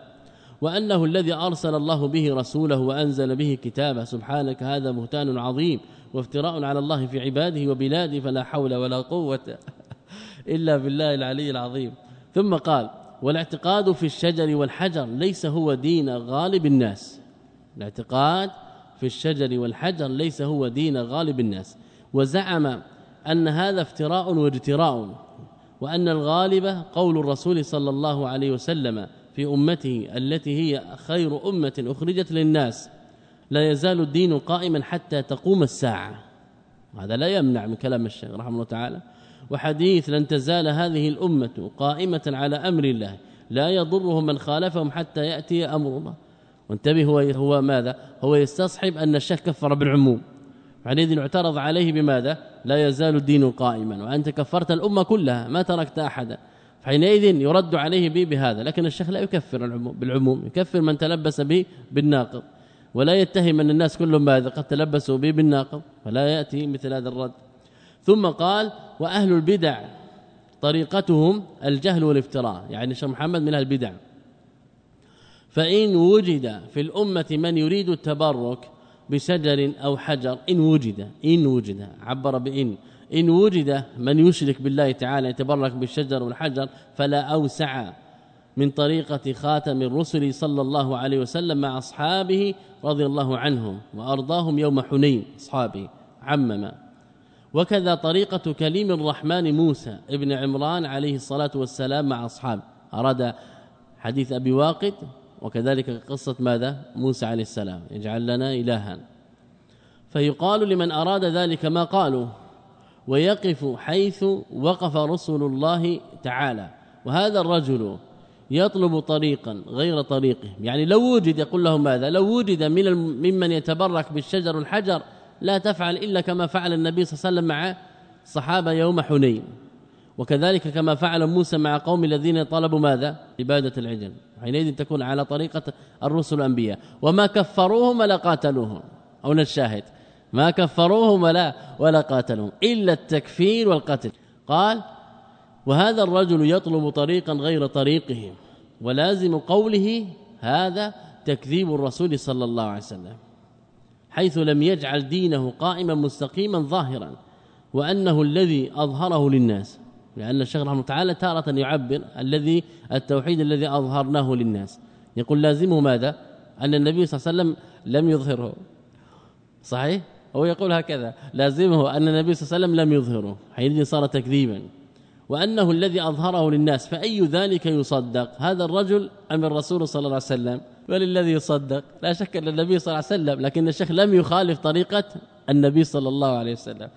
وأنه الذي أرسل الله به رسوله وأنزل به كتابه. سبحانك هذا بهتان عظيم وافتراء على الله في عباده وبلاده فلا حول ولا قوة إلا بالله العلي العظيم. ثم قال والاعتقاد في الشجر والحجر ليس هو دين غالب الناس. الاعتقاد في الشجر والحجر ليس هو دين غالب الناس. وزعم أن هذا افتراء واجتراء وأن الغالب قول الرسول صلى الله عليه وسلم في أمته التي هي خير أمة أخرجت للناس لا يزال الدين قائما حتى تقوم الساعة. هذا لا يمنع من كلام الشيخ رحمه الله تعالى. وحديث لن تزال هذه الأمة قائمة على أمر الله. لا يضرهم من خالفهم حتى يأتي أمر الله. وانتبه هو هو ماذا؟ هو يستصحب أن الشيخ كفر بالعموم. حينئذ اعترض عليه بماذا؟ لا يزال الدين قائما. وأنت كفرت الأمة كلها ما تركت احدا. حينئذ يرد عليه به بهذا. لكن الشيخ لا يكفر العموم بالعموم. يكفر من تلبس به بالناقض. ولا يتهم أن الناس كلهم ماذا؟ قد تلبسوا به بالناقض. فلا يأتي مثل هذا الرد. ثم قال وأهل البدع طريقتهم الجهل والافتراء يعني شيخ محمد من البدع. فإن وجد في الأمة من يريد التبرك بشجر أو حجر إن وجد إن وجد عبر بإن. إن وجد من يشرك بالله تعالى يتبرك بالشجر والحجر فلا أوسع من طريقة خاتم الرسل صلى الله عليه وسلم مع أصحابه رضي الله عنهم وأرضاهم يوم حنين أصحابه عمم. وكذا طريقة كليم الرحمن موسى ابن عمران عليه الصلاة والسلام مع أصحابه أراد حديث أبي واقد وكذلك قصة ماذا؟ موسى عليه السلام. يجعل لنا إلها. فيقال لمن أراد ذلك ما قالوا ويقف حيث وقف رسول الله تعالى. وهذا الرجل يطلب طريقا غير طريقه يعني لو وجد يقول لهم ماذا؟ لو وجد من ممن يتبرك بالشجر والحجر لا تفعل إلا كما فعل النبي صلى الله عليه وسلم مع الصحابه يوم حنين. وكذلك كما فعل موسى مع قوم الذين طلبوا ماذا؟ عبادة العجل. حينئذ تكون على طريقة الرسل الأنبياء. وما كفروهم ولا قاتلوهم. أو الشاهد. ما كفروهم ولا ولا قاتلوهم. إلا التكفير والقتل. قال وهذا الرجل يطلب طريقا غير طريقهم. ولازم قوله هذا تكذيب الرسول صلى الله عليه وسلم. حيث لم يجعل دينه قائما مستقيما ظاهرا وأنه الذي أظهره للناس لأن الشيخ رحمه تعالى تارة يعبر الذي التوحيد الذي أظهرناه للناس. يقول لازمه ماذا؟ أن النبي صلى الله عليه وسلم لم يظهره. صحيح؟ هو يقول هكذا لازمه أن النبي صلى الله عليه وسلم لم يظهره حينئذ صار تكذيبا. وأنه الذي أظهره للناس فأي ذلك يصدق؟ هذا الرجل أم الرسول صلى الله عليه وسلم؟ بل الذي يصدق. لا شك أن النبي صلى الله عليه وسلم لكن الشيخ لم يخالف طريقة النبي صلى الله عليه وسلم.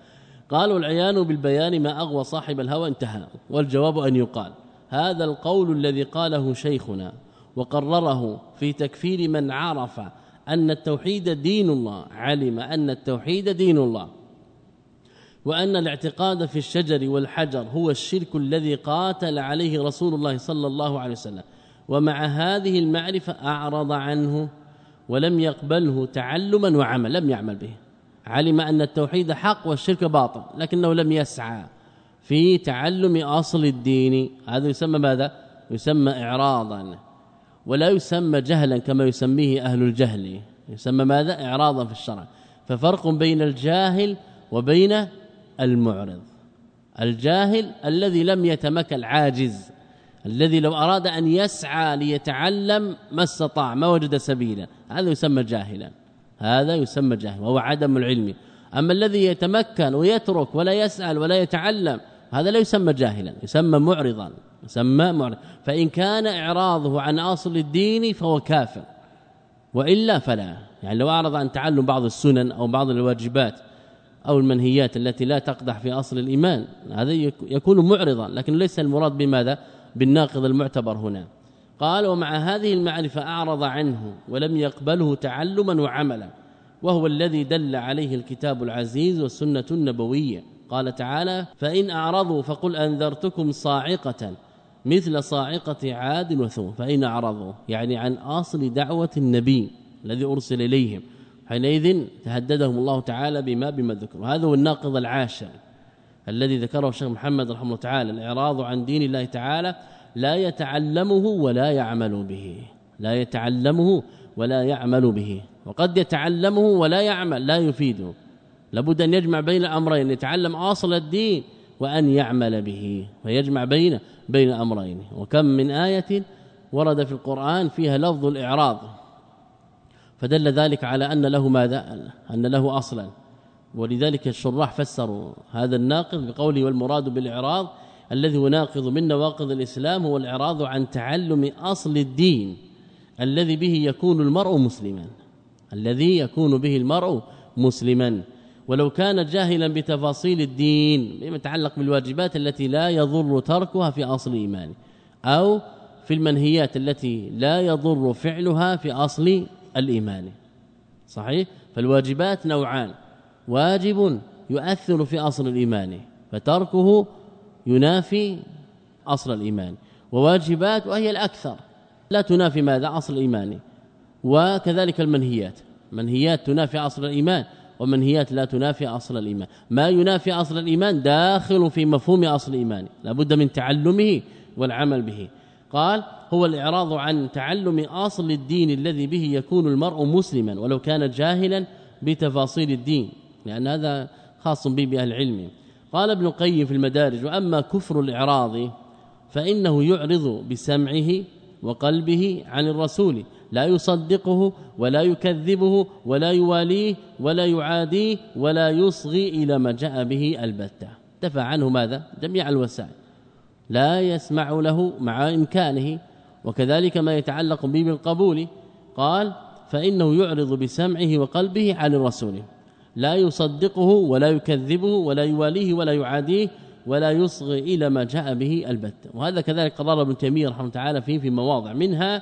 قالوا العيان بالبيان ما أغوى صاحب الهوى انتهى والجواب أن يقال. هذا القول الذي قاله شيخنا وقرره في تكفير من عرف أن التوحيد دين الله علم أن التوحيد دين الله. وأن الاعتقاد في الشجر والحجر هو الشرك الذي قاتل عليه رسول الله صلى الله عليه وسلم. ومع هذه المعرفة أعرض عنه ولم يقبله تعلما وعمل لم يعمل به. علم أن التوحيد حق والشرك باطل لكنه لم يسعى في تعلم أصل الدين. هذا يسمى ماذا؟ يسمى إعراضا. ولا يسمى جهلا كما يسميه أهل الجهل. يسمى ماذا؟ اعراضا في الشرع. ففرق بين الجاهل وبين المعرض. الجاهل الذي لم يتمكن عاجز الذي لو أراد أن يسعى ليتعلم ما استطاع ما وجد سبيلا. هذا يسمى جاهلا. هذا يسمى جاهل وهو عدم العلم. أما الذي يتمكن ويترك ولا يسأل ولا يتعلم هذا لا يسمى جاهلا يسمى معرضا يسمى معرض. فإن كان إعراضه عن أصل الدين فهو كافر. وإلا فلا. يعني لو أعرض عن تعلم بعض السنن أو بعض الواجبات أو المنهيات التي لا تقدح في أصل الإيمان هذا يكون معرضا. لكن ليس المراد بماذا؟ بالناقض المعتبر هنا. قال ومع هذه المعرفة أعرض عنه ولم يقبله تعلما وعملا وهو الذي دل عليه الكتاب العزيز والسنة النبوية. قال تعالى فإن أعرضوا فقل أنذرتكم صاعقة مثل صاعقة عاد وثوم فإن أعرضوا يعني عن أصل دعوة النبي الذي أرسل إليهم. حينئذ تهددهم الله تعالى بما بما ذكر هذا هو الناقض العاشر. الذي ذكره الشيخ محمد رحمه الله تعالى الإعراض عن دين الله تعالى لا يتعلمه ولا يعمل به. لا يتعلمه ولا يعمل به. وقد يتعلمه ولا يعمل لا يفيده. لابد أن يجمع بين الأمرين يتعلم أصل الدين وأن يعمل به ويجمع بين بين أمرين. وكم من آية ورد في القرآن فيها لفظ الإعراض. فدل ذلك على أن له ماذا؟ أن له أصلا. ولذلك الشراح فسروا هذا الناقض بقوله والمراد بالإعراض الذي هو ناقض من نواقض الإسلام هو الإعراض عن تعلم أصل الدين الذي به يكون المرء مسلما الذي يكون به المرء مسلما. ولو كان جاهلا بتفاصيل الدين بما يتعلق بالواجبات التي لا يضر تركها في أصل إيمانه أو في المنهيات التي لا يضر فعلها في أصل الإيمان. صحيح؟ فالواجبات نوعان. واجب يؤثر في أصل الإيمان فتركه ينافي أصل الإيمان. وواجبات وهي الأكثر لا تنافي ماذا؟ أصل الإيمان. وكذلك المنهيات منهيات تنافي أصل الإيمان ومنهيات لا تنافي أصل الإيمان. ما ينافي أصل الإيمان داخل في مفهوم أصل الإيمان لابد من تعلمه والعمل به. قال هو الإعراض عن تعلم أصل الدين الذي به يكون المرء مسلما ولو كان جاهلا بتفاصيل الدين. لأن هذا خاص به بأهل العلم. قال ابن القيم في المدارج وأما كفر الإعراض فإنه يعرض بسمعه وقلبه عن الرسول لا يصدقه ولا يكذبه ولا يواليه ولا يعاديه ولا يصغي إلى ما جاء به البتة. دفع عنه ماذا؟ جميع الوسائل. لا يسمع له مع إمكانه. وكذلك ما يتعلق به بالقبول قال فإنه يعرض بسمعه وقلبه عن الرسول. لا يصدقه ولا يكذبه ولا يواليه ولا يعاديه ولا يصغي إلى ما جاء به البتة وهذا كذلك قرر ابن تيمية رحمه الله تعالى فيه في مواضع. منها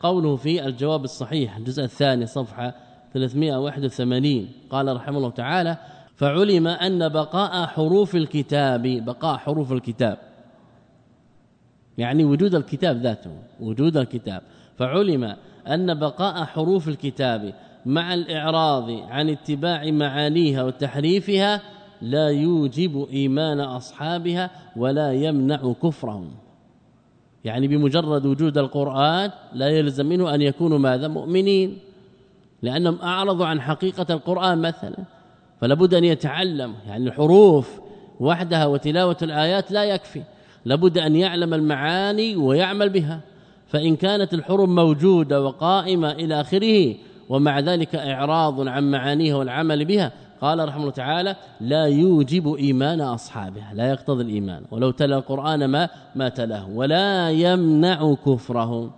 قوله في الجواب الصحيح الجزء الثاني صفحة 381 قال رحمه الله تعالى فعلم أن بقاء حروف الكتاب بقاء حروف الكتاب. يعني وجود الكتاب ذاته وجود الكتاب. فعلم أن بقاء حروف الكتاب مع الإعراض عن اتباع معانيها وتحريفها لا يوجب إيمان أصحابها ولا يمنع كفرهم. يعني بمجرد وجود القرآن لا يلزم منه أن يكونوا ماذا؟ مؤمنين. لأنهم أعرضوا عن حقيقة القرآن مثلا فلابد أن يتعلم. يعني الحروف وحدها وتلاوة الآيات لا يكفي. لابد أن يعلم المعاني ويعمل بها. فإن كانت الحروف موجودة وقائمة إلى آخره ومع ذلك إعراض عن معانيها والعمل بها قال رحمه الله تعالى لا يوجب إيمان اصحابه لا يقتضي الإيمان ولو تلا القرآن ما ما تلاه ولا يمنع كفرهم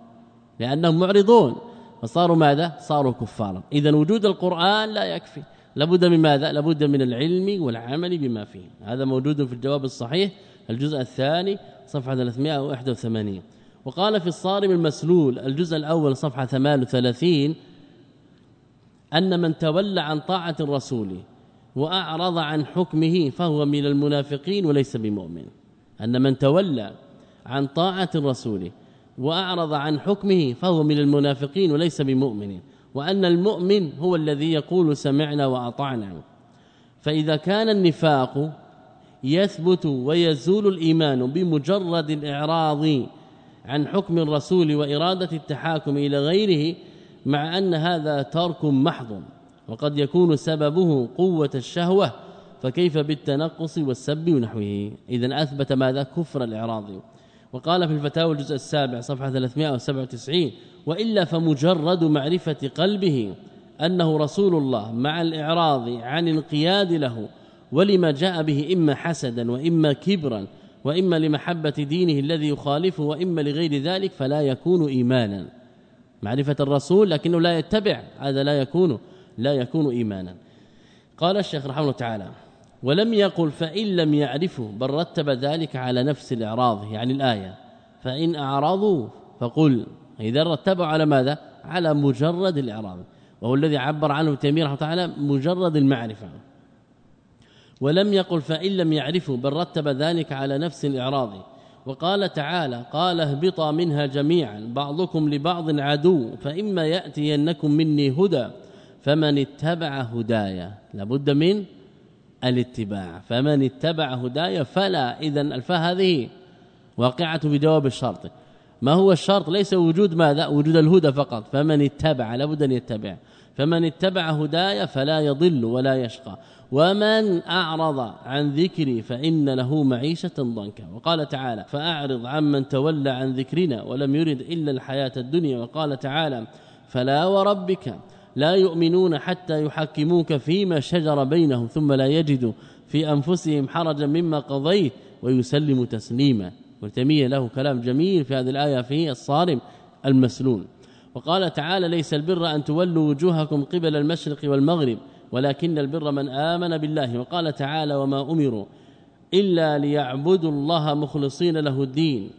لأنهم معرضون فصاروا ماذا؟ صاروا كفارا. اذا وجود القرآن لا يكفي لابد من ماذا؟ لابد من العلم والعمل بما فيه. هذا موجود في الجواب الصحيح الجزء الثاني صفحة 381 وقال في الصارم المسلول الجزء الأول صفحة 38 أن من تولى عن طاعة الرسول وأعرض عن حكمه فهو من المنافقين وليس بمؤمن. أن من تولى عن طاعة الرسول وأعرض عن حكمه فهو من المنافقين وليس بمؤمن. وأن المؤمن هو الذي يقول سمعنا وأطعنا. فإذا كان النفاق يثبت ويزول الإيمان بمجرد الإعراض عن حكم الرسول وإرادة التحاكم إلى غيره مع أن هذا ترك محض وقد يكون سببه قوة الشهوة فكيف بالتنقص والسب ونحوه؟ اذا أثبت ماذا كفر الإعراض. وقال في الفتاوى الجزء السابع صفحة 397 وإلا فمجرد معرفة قلبه أنه رسول الله مع الإعراض عن القياد له ولما جاء به إما حسدا وإما كبرا وإما لمحبة دينه الذي يخالفه وإما لغير ذلك فلا يكون إيمانا. معرفة الرسول لكنه لا يتبع هذا لا يكون لا يكون إيمانا. قال الشيخ رحمه الله تعالى ولم يقل فإن لم يعرفوا بل رتب ذلك على نفس الإعراض يعني الآية. فإن أعرضوا فقل. إذا رتبوا على ماذا؟ على مجرد الإعراض. وهو الذي عبر عنه تيمية رحمه تعالى مجرد المعرفة. ولم يقل فإن لم يعرفوا بل رتب ذلك على نفس الإعراض. وقال تعالى قال اهبطا منها جميعا بعضكم لبعض عدو فإما يأتينكم مني هدى فمن اتبع هدايا لابد من الاتباع. فمن اتبع هدايا فلا. اذا الفاء هذه واقعة بجواب الشرط. ما هو الشرط؟ ليس وجود ماذا؟ وجود الهدى فقط. فمن اتبع لابد أن يتبع. فمن اتبع هدايا فلا يضل ولا يشقى. ومن أعرض عن ذكري فإن له معيشة ضنكا. وقال تعالى فأعرض عمن تولى عن ذكرنا ولم يرد إلا الحياة الدنيا. وقال تعالى فلا وربك لا يؤمنون حتى يحكموك فيما شجر بينهم ثم لا يجدوا في أنفسهم حرجا مما قضيت ويسلم تسليما. وتميه له كلام جميل في هذه الآية في الصارم المسلول. وقال تعالى ليس البر أن تولوا وجوهكم قبل المشرق والمغرب ولكن البر من آمن بالله وقال تعالى وما أمروا إلا ليعبدوا الله مخلصين له الدين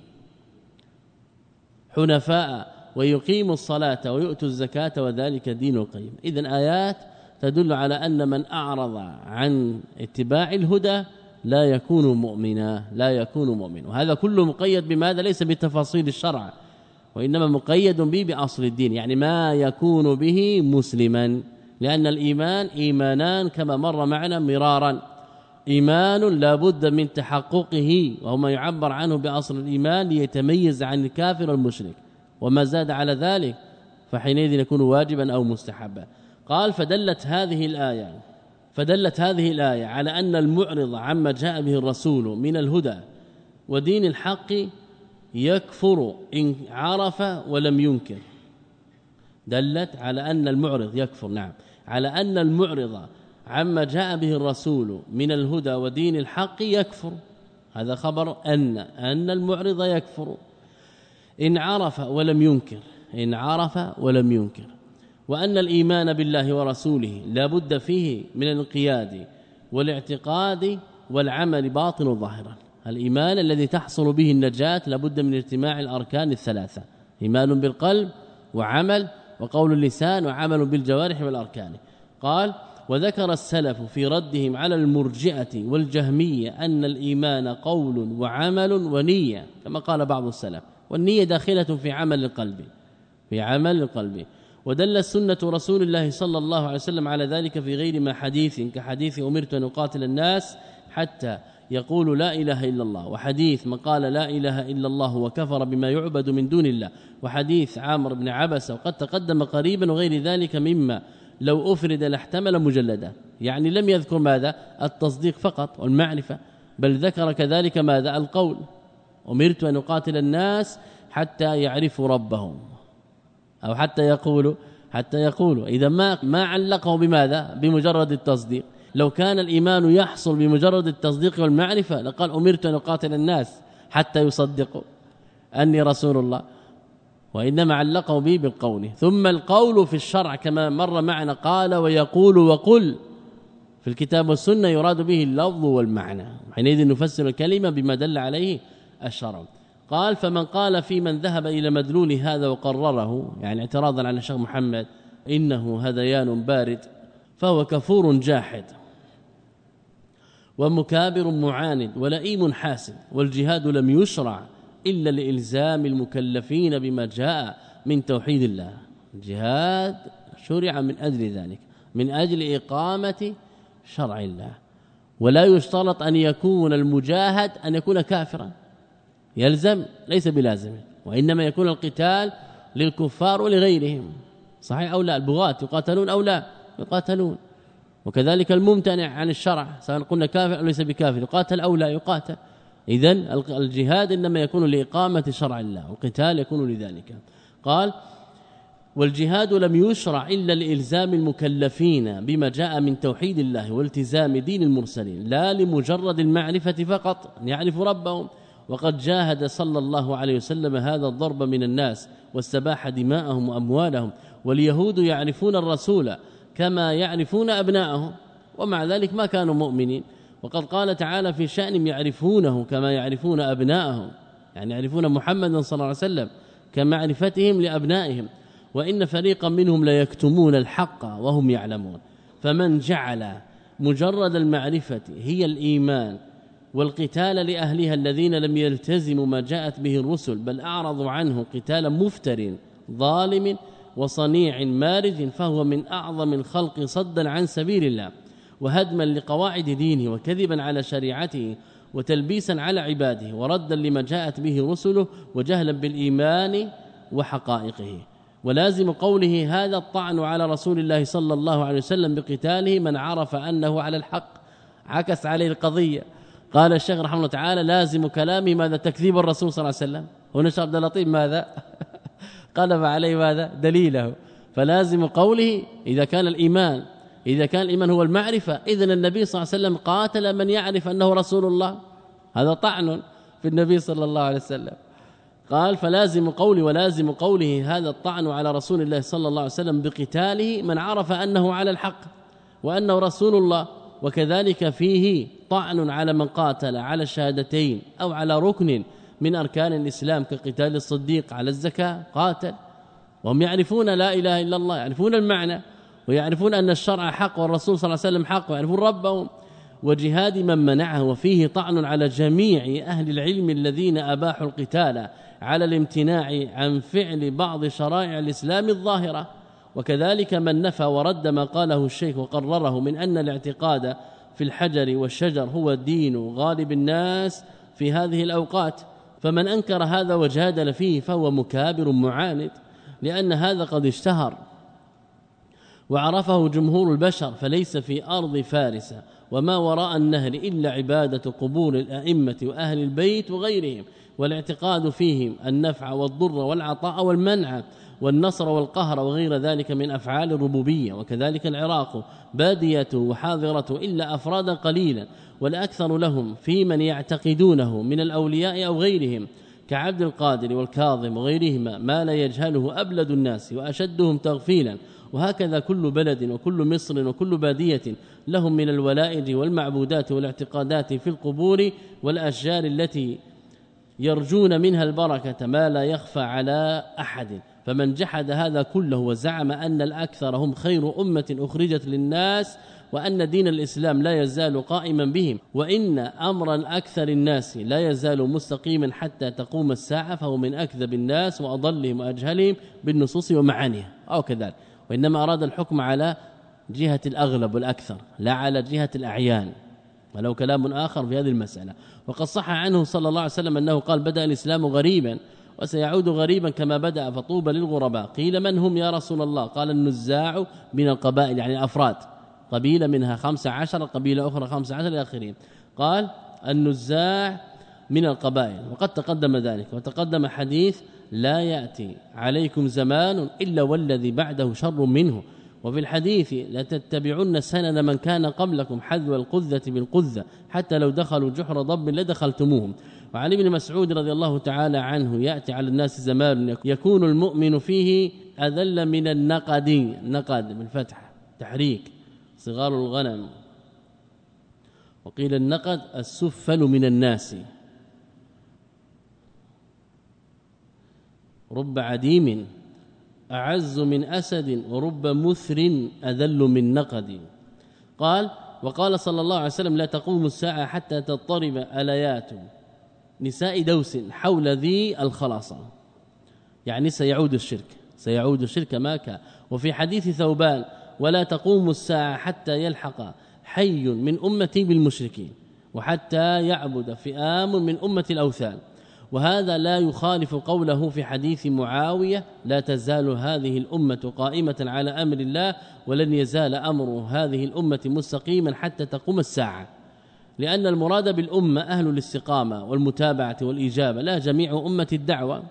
حنفاء ويقيموا الصلاة ويؤتوا الزكاة وذلك دين القيم. اذا آيات تدل على أن من أعرض عن اتباع الهدى لا يكون مؤمنا لا يكون مؤمن. وهذا كله مقيد بماذا؟ ليس بتفاصيل الشرع وإنما مقيد به بأصل الدين يعني ما يكون به مسلما. لأن الإيمان إيمانان كما مر معنا مرارا. إيمان لا بد من تحققه وهو ما يعبر عنه بأصل الإيمان ليتميز عن الكافر والمشرك. وما زاد على ذلك فحينئذ يكون واجبا أو مستحبا. قال فدلت هذه الآية فدلت هذه الآية على أن المعرض عما جاء به الرسول من الهدى ودين الحق يكفر إن عرف ولم ينكر. دلت على أن المعرض يكفر نعم. على أن المعرض عما جاء به الرسول من الهدى ودين الحق يكفر. هذا خبر أن أن المعرض يكفر. إن عرف ولم ينكر إن عرف ولم ينكر. وأن الإيمان بالله ورسوله لا بد فيه من الانقياد والاعتقاد والعمل باطن وظاهرا الإيمان الذي تحصل به النجاة لابد من اجتماع الأركان الثلاثة إيمان بالقلب وعمل وقول اللسان وعمل بالجوارح والأركان. قال وذكر السلف في ردهم على المرجئة والجهمية أن الإيمان قول وعمل ونية كما قال بعض السلف. والنية داخلة في عمل القلب في عمل القلب. ودل السنة رسول الله صلى الله عليه وسلم على ذلك في غير ما حديث كحديث أمرت أن أقاتل الناس حتى يقول لا إله إلا الله وحديث من قال لا إله إلا الله وكفر بما يعبد من دون الله وحديث عامر بن عبسة وقد تقدم قريبا وغير ذلك مما لو أفرد لاحتمل مجلدا. يعني لم يذكر ماذا؟ التصديق فقط والمعرفة بل ذكر كذلك ماذا؟ القول. أمرت أن أقاتل الناس حتى يعرفوا ربهم أو حتى يقولوا حتى يقولوا. إذا ما ما علقه بماذا؟ بمجرد التصديق. لو كان الإيمان يحصل بمجرد التصديق والمعرفة لقال أمرت أن أقاتل الناس حتى يصدقوا. أني رسول الله. وإنما علقه به بالقول. ثم القول في الشرع كما مر معنا قال ويقول وقل. في الكتاب والسنة يراد به اللفظ والمعنى. حينئذ نفسر الكلمة بما دل عليه الشرع. قال فمن قال في من ذهب إلى مدلول هذا وقرره يعني اعتراضا على الشيخ محمد إنه هذيان بارد فهو كفور جاحد. ومكابر معاند ولئيم حاسد والجهاد لم يشرع إلا لإلزام المكلفين بما جاء من توحيد الله. الجهاد شرع من أجل ذلك من أجل إقامة شرع الله. ولا يشترط أن يكون المجاهد أن يكون كافرا. يلزم ليس بلازم وإنما يكون القتال للكفار ولغيرهم. صحيح أو لا؟ البغاة يقاتلون أو لا؟ يقاتلون. وكذلك الممتنع عن الشرع سواء قلنا كافر أو ليس بكافر يقاتل أو لا يقاتل. اذا الجهاد إنما يكون لإقامة شرع الله والقتال يكون لذلك. قال والجهاد لم يشرع إلا لإلزام المكلفين بما جاء من توحيد الله والتزام دين المرسلين لا لمجرد المعرفة فقط ان يعرفوا ربهم. وقد جاهد صلى الله عليه وسلم هذا الضرب من الناس واستباح دماءهم وأموالهم واليهود يعرفون الرسول كما يعرفون أبناءهم ومع ذلك ما كانوا مؤمنين. وقد قال تعالى في شأن يعرفونه كما يعرفون أبناءهم يعني يعرفون محمدا صلى الله عليه وسلم كمعرفتهم لأبنائهم. وإن فريقا منهم لا يكتمون الحق وهم يعلمون. فمن جعل مجرد المعرفة هي الإيمان والقتال لأهلها الذين لم يلتزموا ما جاءت به الرسل بل أعرضوا عنه قتالا مفتر ظالم وصنيع مارج فهو من أعظم الخلق صدا عن سبيل الله وهدما لقواعد دينه وكذبا على شريعته وتلبيسا على عباده وردا لما جاءت به رسله وجهلا بالإيمان وحقائقه. ولازم قوله هذا الطعن على رسول الله صلى الله عليه وسلم بقتاله من عرف أنه على الحق عكس عليه القضية. قال الشيخ رحمه الله تعالى لازم كلامه ماذا؟ تكذيب الرسول صلى الله عليه وسلم. هنا شيخ عبد اللطيف ماذا؟ قلب عليه ماذا؟ دليله. فلازم قوله إذا كان الإيمان إذا كان الإيمان هو المعرفة إذن النبي صلى الله عليه وسلم قاتل من يعرف أنه رسول الله. هذا طعن في النبي صلى الله عليه وسلم. قال فلازم قولي ولازم قوله هذا الطعن على رسول الله صلى الله عليه وسلم بقتاله من عرف أنه على الحق وأنه رسول الله. وكذلك فيه طعن على من قاتل على الشهادتين أو على ركن من أركان الإسلام كقتال الصديق على الزكاة قاتل. وهم يعرفون لا إله إلا الله يعرفون المعنى ويعرفون أن الشرع حق والرسول صلى الله عليه وسلم حق ويعرفون ربهم. وجهاد من منعه وفيه طعن على جميع أهل العلم الذين أباحوا القتال على الامتناع عن فعل بعض شرائع الإسلام الظاهرة. وكذلك من نفى ورد ما قاله الشيخ وقرره من أن الاعتقاد في الحجر والشجر هو دين غالب الناس في هذه الأوقات. فمن أنكر هذا وجادل فيه فهو مكابر معاند لأن هذا قد اشتهر. وعرفه جمهور البشر فليس في أرض فارس وما وراء النهر إلا عبادة قبور الأئمة وأهل البيت وغيرهم والاعتقاد فيهم النفع والضر والعطاء والمنع. والنصر والقهر وغير ذلك من أفعال الربوبية وكذلك العراق بادية وحاضره إلا أفرادا قليلا والأكثر لهم في من يعتقدونه من الأولياء أو غيرهم كعبد القادر والكاظم وغيرهما ما لا يجهله أبلد الناس وأشدهم تغفيلا وهكذا كل بلد وكل مصر وكل بادية لهم من الولائج والمعبودات والاعتقادات في القبور والأشجار التي يرجون منها البركة ما لا يخفى على أحد. فمن جحد هذا كله وزعم أن الأكثر هم خير أمة أخرجت للناس وأن دين الإسلام لا يزال قائما بهم وإن أمر أكثر الناس لا يزال مستقيما حتى تقوم الساعة فهو من أكذب الناس وأضلهم وأجهلهم بالنصوص ومعانيها أو كذلك. وإنما أراد الحكم على جهة الأغلب والأكثر لا على جهة الأعيان. ولو كلام آخر في هذه المسألة. وقد صح عنه صلى الله عليه وسلم أنه قال بدأ الإسلام غريبا وسيعود غريبا كما بدأ فطوبى للغرباء. قيل من هم يا رسول الله؟ قال النزاع من القبائل يعني الأفراد. قبيلة منها 15 قبيلة أخرى 15 إلى آخره. قال النزاع من القبائل. وقد تقدم ذلك وتقدم حديث لا يأتي عليكم زمان إلا والذي بعده شر منه. وفي الحديث لا تتبعن سنن من كان قبلكم حذو القذة بالقذة حتى لو دخلوا جحر ضب لدخلتموهم. وعن ابن مسعود رضي الله تعالى عنه يأتي على الناس زمان يكون المؤمن فيه أذل من النقد نقد بالفتح تحريك صغار الغنم. وقيل النقد السفل من الناس. رب عديم أعز من أسد ورب مثر أذل من نقد. قال وقال صلى الله عليه وسلم لا تقوم الساعة حتى تضطرب اليات نساء دوس حول ذي الخلاصة. يعني سيعود الشرك. سيعود الشرك ما كان وفي حديث ثوبان ولا تقوم الساعة حتى يلحق حي من أمتي بالمشركين وحتى يعبد فئام من أمة الأوثان. وهذا لا يخالف قوله في حديث معاوية لا تزال هذه الأمة قائمة على أمر الله ولن يزال أمر هذه الأمة مستقيما حتى تقوم الساعة. لأن المراد بالأمة أهل الاستقامة والمتابعة والإجابة لا جميع أمة الدعوة.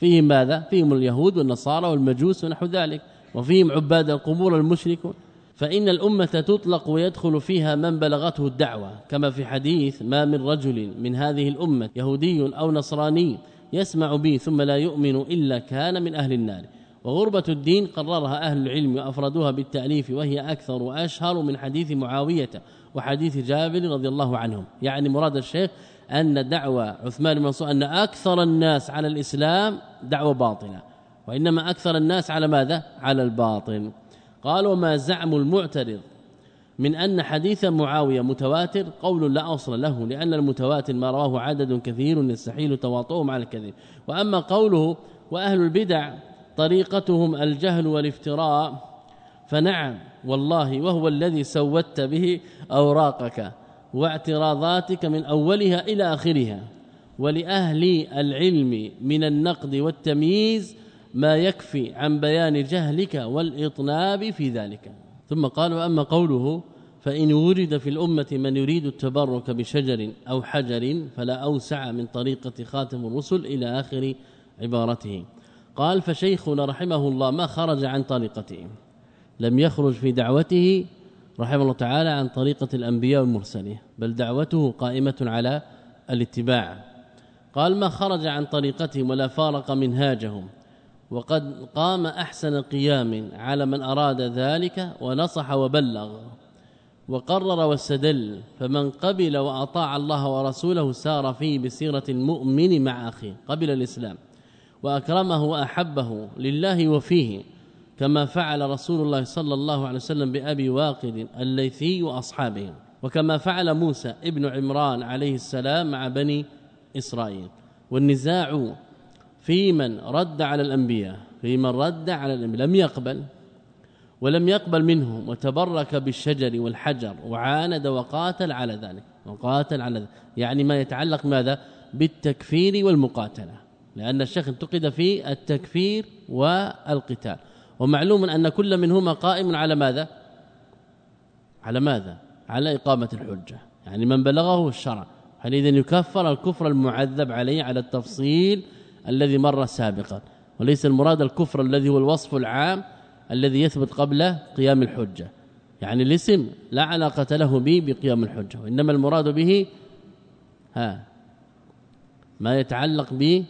فيهم ماذا؟ فيهم اليهود والنصارى والمجوس ونحو ذلك وفيهم عباد القبور المشركون فإن الأمة تطلق ويدخل فيها من بلغته الدعوة كما في حديث ما من رجل من هذه الأمة يهودي أو نصراني يسمع بي ثم لا يؤمن إلا كان من أهل النار. وغربة الدين قررها أهل العلم وأفردوها بالتأليف وهي أكثر وأشهر من حديث معاوية. وحديث جابر رضي الله عنهم. يعني مراد الشيخ أن دعوة عثمان بن منصور أن أكثر الناس على الإسلام دعوة باطلة وإنما أكثر الناس على ماذا؟ على الباطل. قال وما زعم المعترض من أن حديث معاوية متواتر؟ قول لا أصل له لأن المتواتر ما رواه عدد كثير يستحيل تواطؤهم على الكذب. وأما قوله وأهل البدع طريقتهم الجهل والافتراء فنعم والله وهو الذي سودت به أوراقك واعتراضاتك من أولها إلى آخرها. ولأهل العلم من النقد والتمييز ما يكفي عن بيان جهلك والإطناب في ذلك. ثم قال وأما قوله فإن وجد في الأمة من يريد التبرك بشجر أو حجر فلا أوسع من طريقة خاتم الرسل إلى آخر عبارته. قال فشيخنا رحمه الله ما خرج عن طريقته. لم يخرج في دعوته رحمه الله تعالى عن طريقة الأنبياء والمرسلين بل دعوته قائمة على الاتباع. قال ما خرج عن طريقتهم ولا فارق منهاجهم وقد قام أحسن قيام على من أراد ذلك ونصح وبلغ وقرر واستدل فمن قبل وأطاع الله ورسوله سار فيه بسيره المؤمن مع أخيه قبل الإسلام وأكرمه وأحبه لله وفيه كما فعل رسول الله صلى الله عليه وسلم بأبي واقد الليثي وأصحابه وكما فعل موسى ابن عمران عليه السلام مع بني إسرائيل. والنزاع في من رد على الأنبياء في من رد على الأنبياء لم يقبل ولم يقبل منهم وتبرك بالشجر والحجر وعاند وقاتل على ذلك وقاتل على ذلك. يعني ما يتعلق ماذا؟ بالتكفير والمقاتلة لأن الشيخ انتقد في التكفير والقتال. ومعلوم أن كل منهما قائم على ماذا؟ على ماذا؟ على إقامة الحجة. يعني من بلغه الشرع. حينئذ يكفر الكفر المعذب عليه على التفصيل الذي مر سابقا. وليس المراد الكفر الذي هو الوصف العام الذي يثبت قبل قيام الحجة. يعني الاسم لا علاقة له به بقيام الحجة. وإنما المراد به ها ما يتعلق به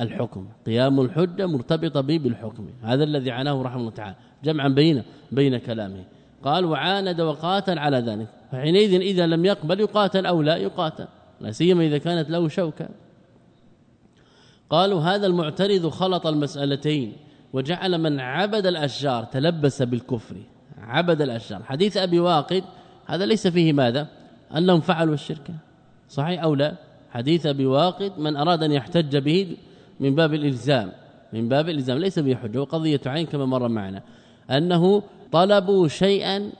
الحكم. قيام الحجة مرتبطة به بالحكم. هذا الذي عناه رحمه الله تعالى. جمعا بين بين كلامه. قال وعاند وقاتل على ذلك. فحينئذ إذا لم يقبل يقاتل أو لا يقاتل. لا سيما إذا كانت له شوكة. قالوا هذا المعترض خلط المسألتين وجعل من عبد الأشجار تلبس بالكفر. عبد الأشجار. حديث أبي واقد. هذا ليس فيه ماذا؟ أنهم فعلوا الشرك. صحيح أو لا؟ حديث أبي واقد. من أراد أن يحتج به من باب الإلزام من باب الإلزام ليس به حجه وقضية عين كما مر معنا. أنه طلبوا شيئا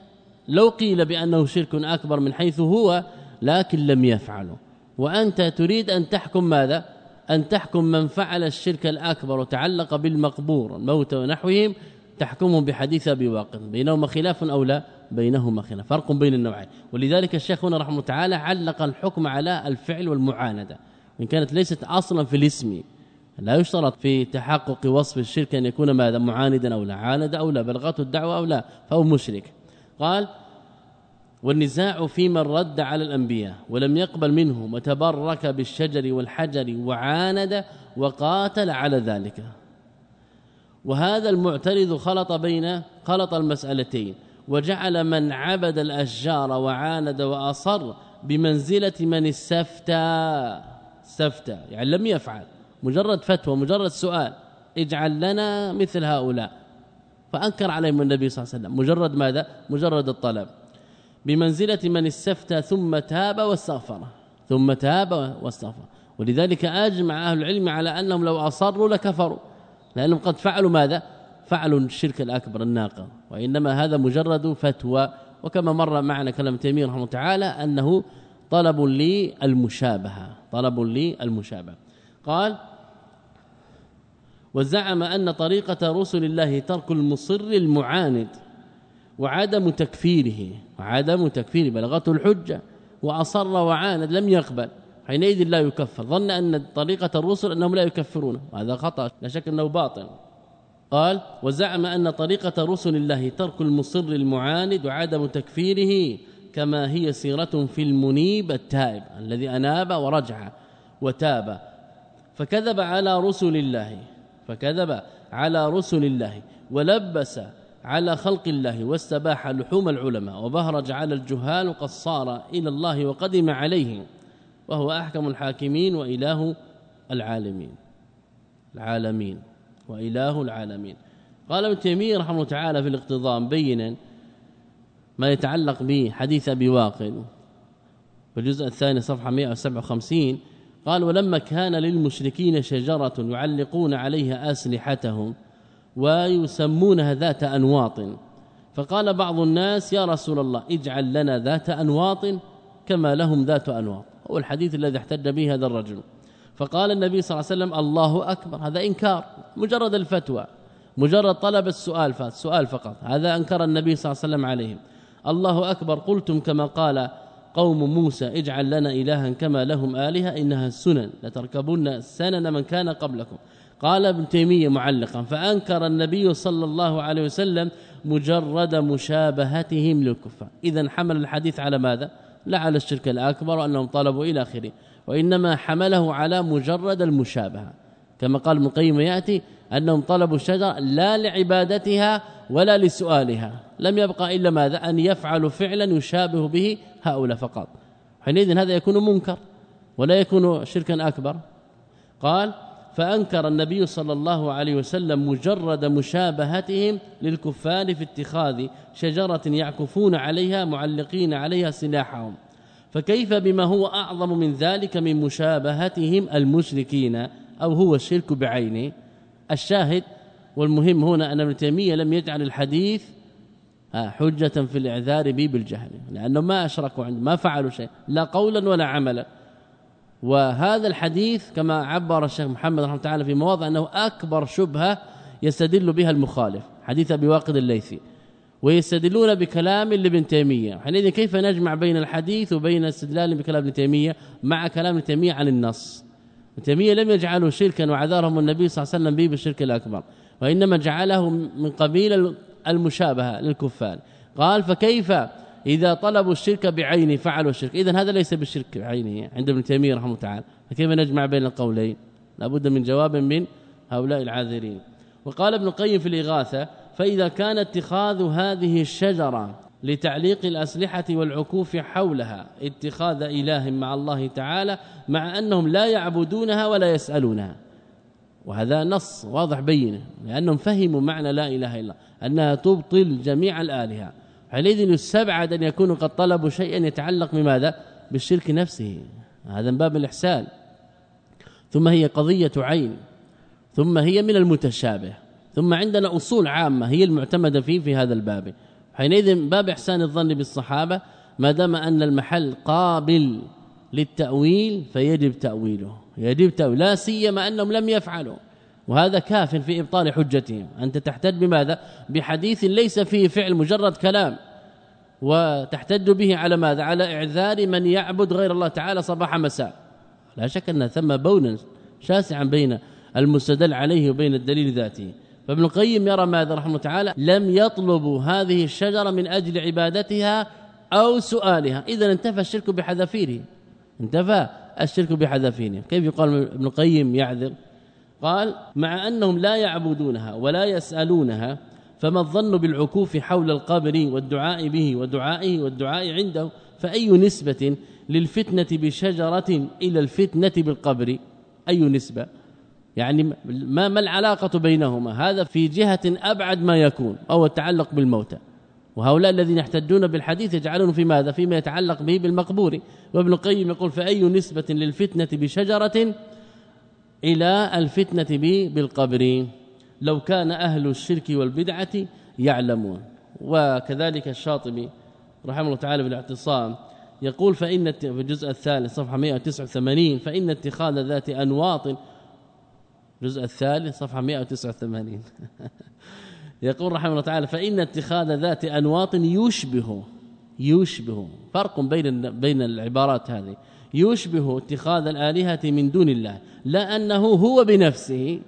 لو قيل بأنه شرك أكبر من حيث هو لكن لم يفعلوا. وأنت تريد أن تحكم ماذا؟ أن تحكم من فعل الشرك الأكبر وتعلق بالمقبور الموت ونحوهم تحكمهم بحديث أبي واقد بينهما خلاف أو لا؟ بينهما خلاف. فرق بين النوعين. ولذلك الشيخ هنا رحمه الله تعالى علق الحكم على الفعل والمعاندة. وان كانت ليست أصلا في الاسم لا يشترط في تحقق وصف الشرك أن يكون ماذا معاندا أو لا عاند أو لا بلغته الدعوة أو لا فهو مشرك. قال والنزاع في من رد على الأنبياء ولم يقبل منهم وتبرك بالشجر والحجر وعاند وقاتل على ذلك. وهذا المعترض خلط بين خلط المسألتين وجعل من عبد الأشجار وعاند وأصر بمنزلة من استفتى استفتى يعني لم يفعل. مجرد فتوى مجرد سؤال اجعل لنا مثل هؤلاء. فأنكر عليهم النبي صلى الله عليه وسلم. مجرد ماذا؟ مجرد الطلب. بمنزلة من استفتى ثم تاب واستغفر. ثم تاب واستغفر. ولذلك أجمع أهل العلم على أنهم لو أصروا لكفروا. لأنهم قد فعلوا ماذا؟ فعلوا الشرك الأكبر الناقض. وإنما هذا مجرد فتوى. وكما مر معنا كلام تيمية رحمه الله تعالى أنه طلب لي المشابهه طلب لي المشابهه قال وزعم أن طريقة رسل الله ترك المصر المعاند وعدم تكفيره وعدم تكفير بلغته الحجة وأصر وعاند لم يقبل حينئذ لا يكفر. ظن أن طريقة الرسل أنهم لا يكفرون. وهذا خطأ لا شك أنه باطل. قال وزعم أن طريقة رسل الله ترك المصر المعاند وعدم تكفيره كما هي سيرة في المنيب التائب الذي أناب ورجع وتاب. فكذب على رسل الله فكذب على رسل الله ولبس على خلق الله واستباح لحوم العلماء وبهرج على الجهال وقد صار إلى الله وقدم عليه وهو أحكم الحاكمين وإله العالمين. العالمين وإله العالمين. قال ابن تيمية رحمه الله تعالى في الاقتضاء بينا ما يتعلق بحديث أبي واقد في الجزء الثاني صفحة 157 قال ولما كان للمشركين شجرة يعلقون عليها آسلحتهم ويسمونها ذات أنواط. فقال بعض الناس يا رسول الله اجعل لنا ذات أنواط كما لهم ذات أنواط. هو الحديث الذي احتج به هذا الرجل. فقال النبي صلى الله عليه وسلم الله أكبر. هذا إنكار. مجرد الفتوى. مجرد طلب السؤال فالسؤال فقط. هذا أنكر النبي صلى الله عليه وسلم عليهم. الله أكبر. قلتم كما قال قوم موسى اجعل لنا إلها كما لهم آلهة إنها السنن لتركبن سنن من كان قبلكم. قال ابن تيمية معلقا فأنكر النبي صلى الله عليه وسلم مجرد مشابهتهم للكفار. اذا حمل الحديث على ماذا؟ لا على الشرك الأكبر وانهم طلبوا إلى آخره. وإنما حمله على مجرد المشابهة. كما قال ابن القيم يأتي أنهم طلبوا الشجرة لا لعبادتها ولا لسؤالها. لم يبقى إلا ماذا؟ أن يفعلوا فعلا يشابه به هؤلاء فقط. حينئذ هذا يكون منكر ولا يكون شركا أكبر. قال فأنكر النبي صلى الله عليه وسلم مجرد مشابهتهم للكفار في اتخاذ شجرة يعكفون عليها معلقين عليها سلاحهم. فكيف بما هو أعظم من ذلك من مشابهتهم المشركين؟ أو هو الشرك بعينه؟ الشاهد والمهم هنا أن ابن تيمية لم يجعل الحديث حجة في الإعذار به بالجهل لأنه ما أشركوا عند ما فعلوا شيء لا قولا ولا عملا. وهذا الحديث كما عبر الشيخ محمد رحمه الله في مواضع أنه أكبر شبهة يستدل بها المخالف حديث أبي واقد الليثي. ويستدلون بكلام لابن تيمية. حينئذ كيف نجمع بين الحديث وبين استدلال بكلام ابن تيمية مع كلام ابن تيمية عن النص؟ ابن تيمية لم يجعله شركا وعذرهم النبي صلى الله عليه وسلم به بالشرك الأكبر. وإنما جعله من قبيل المشابهة للكفار. قال فكيف إذا طلبوا الشرك بعينه فعلوا الشرك. اذا هذا ليس بالشرك بعينه عند ابن تيمية رحمه الله تعالى. فكيف نجمع بين القولين؟ لابد من جواب من هؤلاء العاذرين. وقال ابن القيم في الإغاثة فإذا كان اتخاذ هذه الشجرة لتعليق الأسلحة والعكوف حولها اتخاذ إله مع الله تعالى مع أنهم لا يعبدونها ولا يسألونها. وهذا نص واضح بينه لأنهم فهموا معنى لا إله إلا أنها تبطل جميع الآلهة. حينئذ يستبعد أن يكونوا قد طلبوا شيئا يتعلق بماذا؟ بالشرك نفسه. هذا من باب الإحسان. ثم هي قضية عين. ثم هي من المتشابه. ثم عندنا أصول عامة هي المعتمدة فيه في هذا الباب. حينئذ باب إحسان الظن بالصحابة ما دام أن المحل قابل للتأويل فيجب تأويله. يجب لا سيما أنهم لم يفعلوا. وهذا كاف في إبطال حجتهم. أنت تحتج بماذا؟ بحديث ليس فيه فعل مجرد كلام. وتحتج به على ماذا؟ على إعذار من يعبد غير الله تعالى صباح مساء. لا شك أن ثم بونا شاسعا بين المستدل عليه وبين الدليل ذاته. فابن القيم يرى ماذا رحمه تعالى؟ لم يطلبوا هذه الشجرة من أجل عبادتها أو سؤالها. اذا انتفى الشرك بحذافيره. انتفى. الشرك بحذافيره كيف يقال ابن القيم يعذر قال مع أنهم لا يعبدونها ولا يسألونها فما الظن بالعكوف حول القبر والدعاء به ودعائه والدعاء عنده؟ فأي نسبة للفتنة بشجرة إلى الفتنة بالقبر؟ أي نسبة؟ يعني ما ما العلاقة بينهما؟ هذا في جهة أبعد ما يكون أو التعلق بالموتى. وهؤلاء الذين يحتجون بالحديث يجعلون في ماذا؟ فيما يتعلق به بالمقبور. وابن القيم يقول فأي نسبة للفتنة بشجرة إلى الفتنة به بالقبر؟ لو كان أهل الشرك والبدعة يعلمون. وكذلك الشاطبي رحمه الله تعالى بالاعتصام يقول فإن في الجزء الثالث صفحة 189 فإن اتخاذ ذات أنواط. الجزء الثالث صفحة 189 يقول رحمه الله تعالى فإن اتخاذ ذات أنواط يشبه يشبه. فرق بين بين العبارات هذه. يشبه اتخاذ الآلهة من دون الله لا أنه هو بنفسه.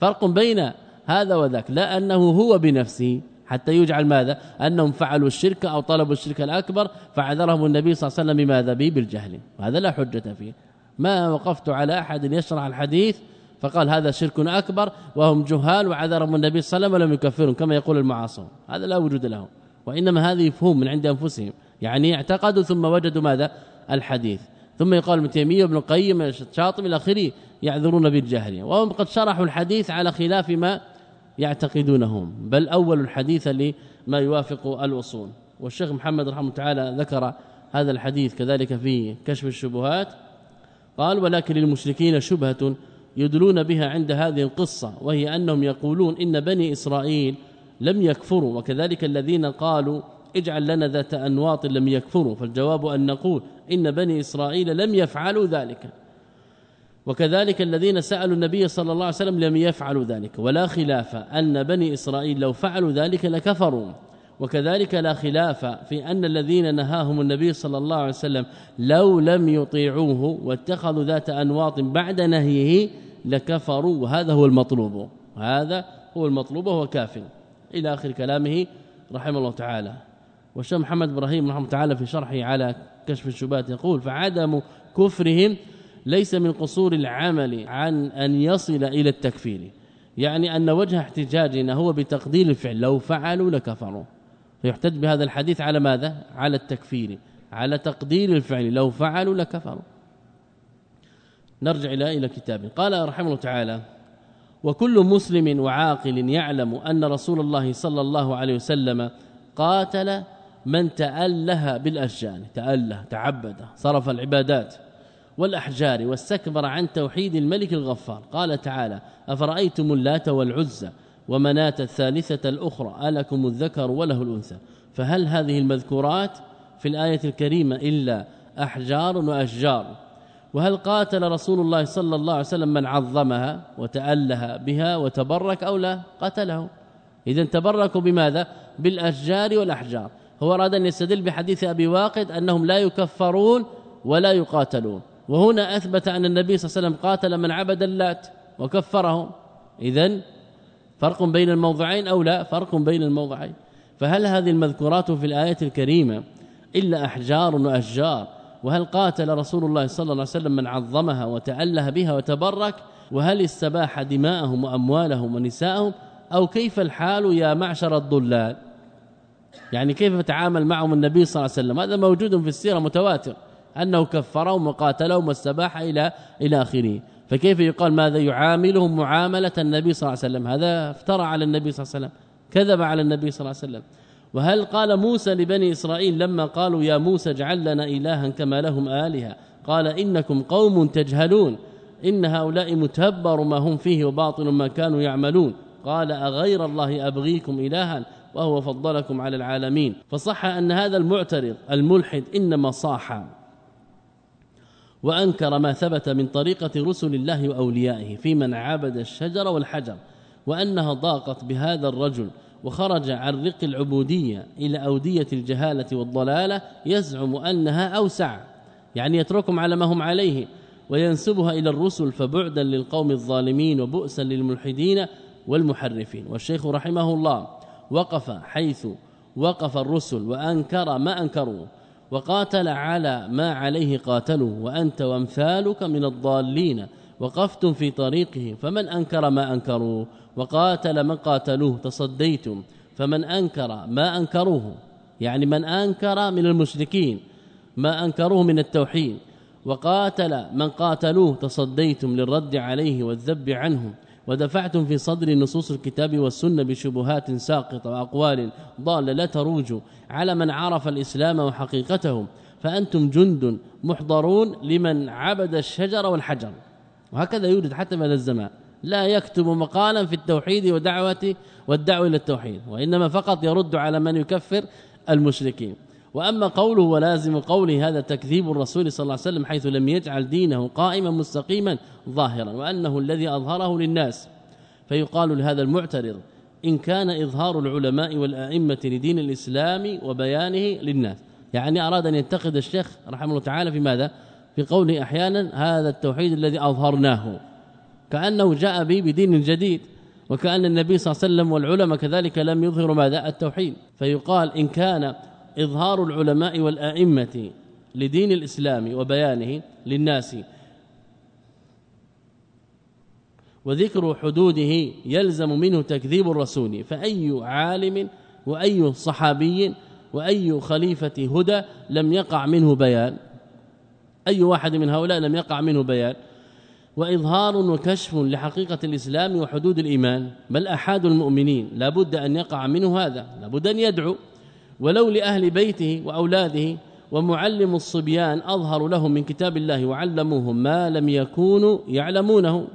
فرق بين هذا وذاك لا أنه هو بنفسه. حتى يجعل ماذا؟ أنهم فعلوا الشرك أو طلبوا الشرك الأكبر فعذرهم النبي صلى الله عليه وسلم بماذا؟ به بالجهل وهذا لا حجة فيه. ما وقفت على أحد يشرح الحديث فقال هذا شرك أكبر وهم جهال وعذرهم النبي صلى الله عليه وسلم ولم يكفرهم كما يقول المعاصون. هذا لا وجود له وإنما هذه فهم من عند أنفسهم. يعني اعتقدوا ثم وجدوا ماذا؟ الحديث. ثم يقال ابن تيمية وابن القيم الشاطبي إلى آخره يعذرون بالجهل. وهم قد شرحوا الحديث على خلاف ما يعتقدونهم. بل أول الحديث لما يوافق الاصول والشيخ محمد رحمه الله تعالى ذكر هذا الحديث كذلك في كشف الشبهات. قال ولكن للمشركين شبهة يدلون بها عند هذه القصة وهي أنهم يقولون إن بني إسرائيل لم يكفروا وكذلك الذين قالوا اجعل لنا ذات أنواط لم يكفروا فالجواب أن نقول إن بني إسرائيل لم يفعلوا ذلك. وكذلك الذين سألوا النبي صلى الله عليه وسلم لم يفعلوا ذلك ولا خلاف أن بني إسرائيل لو فعلوا ذلك لكفروا. وكذلك لا خلاف في أن الذين نهاهم النبي صلى الله عليه وسلم لو لم يطيعوه واتخذوا ذات أنواط بعد نهيه لكفروا وهذا هو المطلوب. هذا هو المطلوب وهو كاف. إلى آخر كلامه رحمه الله تعالى. والشيخ محمد إبراهيم رحمه تعالى في شرحه على كشف الشبهات يقول فعدم كفرهم ليس من قصور العمل عن أن يصل إلى التكفير. يعني أن وجه احتجاجنا هو بتقدير الفعل. لو فعلوا لكفروا. فيحتج بهذا الحديث على ماذا؟ على التكفير على تقدير الفعل. لو فعلوا لكفروا. نرجع إلى إلى كتابه قال رحمه الله تعالى وكل مسلم وعاقل يعلم أن رسول الله صلى الله عليه وسلم قاتل من تأله بالأشجان تأله تعبد صرف العبادات والأحجار واستكبر عن توحيد الملك الغفار. قال تعالى أفرأيتم اللات والعزى ومناة الثالثة الأخرى ألكم الذكر وله الأنثى؟ فهل هذه المذكورات في الآية الكريمة إلا أحجار وأشجار؟ وهل قاتل رسول الله صلى الله عليه وسلم من عظمها وتأله بها وتبرك أو لا؟ قتله. إذا تبركوا بماذا؟ بالأشجار والأحجار. هو أراد أن يستدل بحديث أبي واقد أنهم لا يكفرون ولا يقاتلون. وهنا أثبت أن النبي صلى الله عليه وسلم قاتل من عبد اللات وكفرهم. إذا فرق بين الموضعين أو لا؟ فرق بين الموضعين. فهل هذه المذكورات في الآية الكريمة إلا أحجار وأشجار؟ وهل قاتل رسول الله صلى الله عليه وسلم من عظمها وتأله بها وتبرك؟ وهل استباح دماءهم وأموالهم ونساءهم؟ أو كيف الحال يا معشر الضلال؟ يعني كيف تعامل معهم النبي صلى الله عليه وسلم؟ هذا موجود في السيرة متواتر. أنه كفرهم وقاتلهم واستباح إلى إلى آخره. فكيف يقال ماذا يعاملهم معاملة النبي صلى الله عليه وسلم؟ هذا افترى على النبي صلى الله عليه وسلم. كذب على النبي صلى الله عليه وسلم. وهل قال موسى لبني إسرائيل لما قالوا يا موسى اجعل لنا إلها كما لهم آلهة؟ قال إنكم قوم تجهلون إن هؤلاء متبر ما هم فيه وباطل ما كانوا يعملون. قال أغير الله أبغيكم إلها وهو فضلكم على العالمين. فصح أن هذا المعترض الملحد إنما صاح وأنكر ما ثبت من طريقة رسل الله وأوليائه في من عبد الشجر والحجر وأنها ضاقت بهذا الرجل. وخرج عن رق العبودية إلى أودية الجهالة والضلالة يزعم أنها أوسع يعني يتركهم على ما هم عليه وينسبها إلى الرسل فبعدا للقوم الظالمين وبؤسا للملحدين والمحرفين. والشيخ رحمه الله وقف حيث وقف الرسل وأنكر ما أنكروا وقاتل على ما عليه قاتلوا وأنت وأمثالك من الضالين وقفتم في طريقه فمن أنكر ما انكروا وقاتل من قاتلوه تصديتم فمن أنكر ما أنكروه يعني من أنكر من المشركين ما أنكروه من التوحيد وقاتل من قاتلوه تصديتم للرد عليه والذب عنهم ودفعتم في صدر نصوص الكتاب والسنة بشبهات ساقطة وأقوال ضالة لا تروج على من عرف الإسلام وحقيقته فأنتم جند محضرون لمن عبد الشجر والحجر. وهكذا يوجد حتى هذا الزمان. لا يكتب مقالا في التوحيد ودعوه والدعوه إلى التوحيد وإنما فقط يرد على من يكفر المشركين. وأما قوله ولازم قوله هذا تكذيب الرسول صلى الله عليه وسلم حيث لم يجعل دينه قائما مستقيما ظاهرا وأنه الذي أظهره للناس. فيقال لهذا المعترض إن كان إظهار العلماء والأئمة لدين الإسلام وبيانه للناس. يعني أراد أن ينتقد الشيخ رحمه الله تعالى في ماذا؟ في قوله أحيانا هذا التوحيد الذي أظهرناه. كأنه جاء به بدين جديد وكأن النبي صلى الله عليه وسلم والعلماء كذلك لم يظهروا ماذا؟ التوحيد. فيقال إن كان إظهار العلماء والأئمة لدين الإسلام وبيانه للناس وذكر حدوده يلزم منه تكذيب الرسول فأي عالم وأي صحابي وأي خليفة هدى لم يقع منه بيان. أي واحد من هؤلاء لم يقع منه بيان. وإظهار وكشف لحقيقة الإسلام وحدود الإيمان. بل احد المؤمنين. لابد أن يقع منه هذا. لابد أن يدعو. ولو لأهل بيته وأولاده. ومعلم الصبيان أظهر لهم من كتاب الله وعلموهم ما لم يكونوا يعلمونه.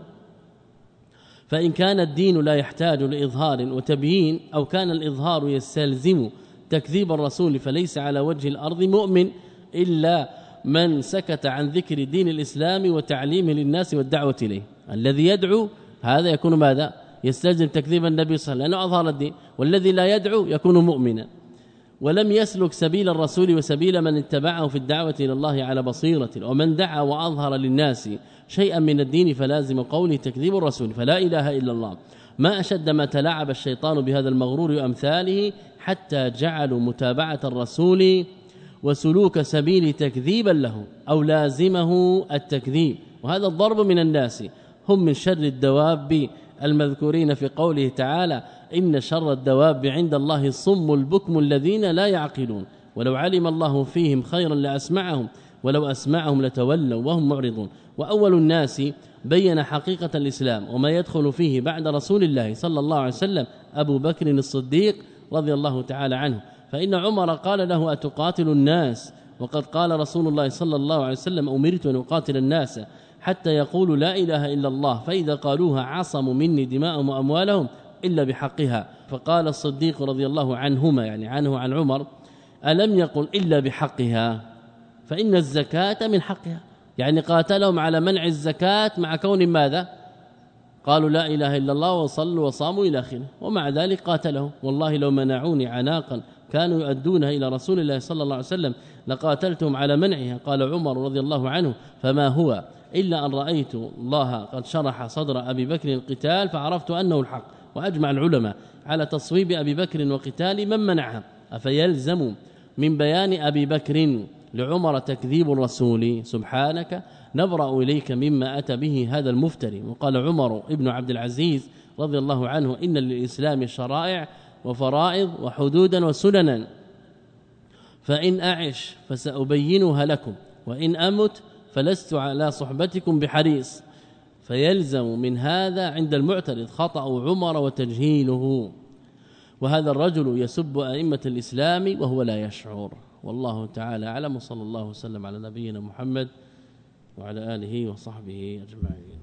فإن كان الدين لا يحتاج لإظهار وتبيين. أو كان الإظهار يستلزم تكذيب الرسول فليس على وجه الأرض مؤمن إلا من سكت عن ذكر دين الإسلام وتعليمه للناس والدعوة إليه. الذي يدعو هذا يكون ماذا؟ يستلزم تكذيب النبي صلى الله عليه وسلم لأنه أظهر الدين. والذي لا يدعو يكون مؤمنا. ولم يسلك سبيل الرسول وسبيل من اتبعه في الدعوة إلى الله على بصيرة ومن دعا وأظهر للناس شيئا من الدين فلازم قوله تكذيب الرسول فلا إله إلا الله. ما أشد ما تلاعب الشيطان بهذا المغرور وأمثاله حتى جعلوا متابعة الرسول وسلوك سبيل تكذيبا له أو لازمه التكذيب. وهذا الضرب من الناس. هم من شر الدواب المذكورين في قوله تعالى إن شر الدواب عند الله الصم البكم الذين لا يعقلون. ولو علم الله فيهم خيرا لأسمعهم ولو أسمعهم لتولوا وهم معرضون. وأول الناس بين حقيقة الإسلام وما يدخل فيه بعد رسول الله صلى الله عليه وسلم أبو بكر الصديق رضي الله تعالى عنه. فإن عمر قال له أتقاتل الناس؟ وقد قال رسول الله صلى الله عليه وسلم أمرت أن أقاتل الناس حتى يقولوا لا إله إلا الله فإذا قالوها عصموا مني دماءهم وأموالهم إلا بحقها. فقال الصديق رضي الله عنهما يعني عنه عن عمر ألم يقل إلا بحقها؟ فإن الزكاة من حقها. يعني قاتلهم على منع الزكاة مع كون ماذا؟ قالوا لا إله إلا الله وصلوا وصاموا إلى آخره. ومع ذلك قاتلهم. والله لو منعوني عناقا كانوا يؤدونها إلى رسول الله صلى الله عليه وسلم لقاتلتهم على منعها. قال عمر رضي الله عنه فما هو؟ إلا أن رأيت الله قد شرح صدر أبي بكر القتال فعرفت أنه الحق وأجمع العلماء على تصويب أبي بكر وقتال من منعها أفيلزم من بيان أبي بكر لعمر تكذيب الرسول؟ سبحانك نبرأ إليك مما أتى به هذا المفتري. وقال عمر ابن عبد العزيز رضي الله عنه إن للإسلام شرائع وفرائض وحدودا وسننا. فإن أعش فسأبينها لكم وإن أمت فلست على صحبتكم بحريص. فيلزم من هذا عند المعترض خطأ عمر وتجهيله. وهذا الرجل يسب أئمة الإسلام وهو لا يشعر. والله تعالى أعلم صلى الله وسلم على نبينا محمد وعلى آله وصحبه أجمعين.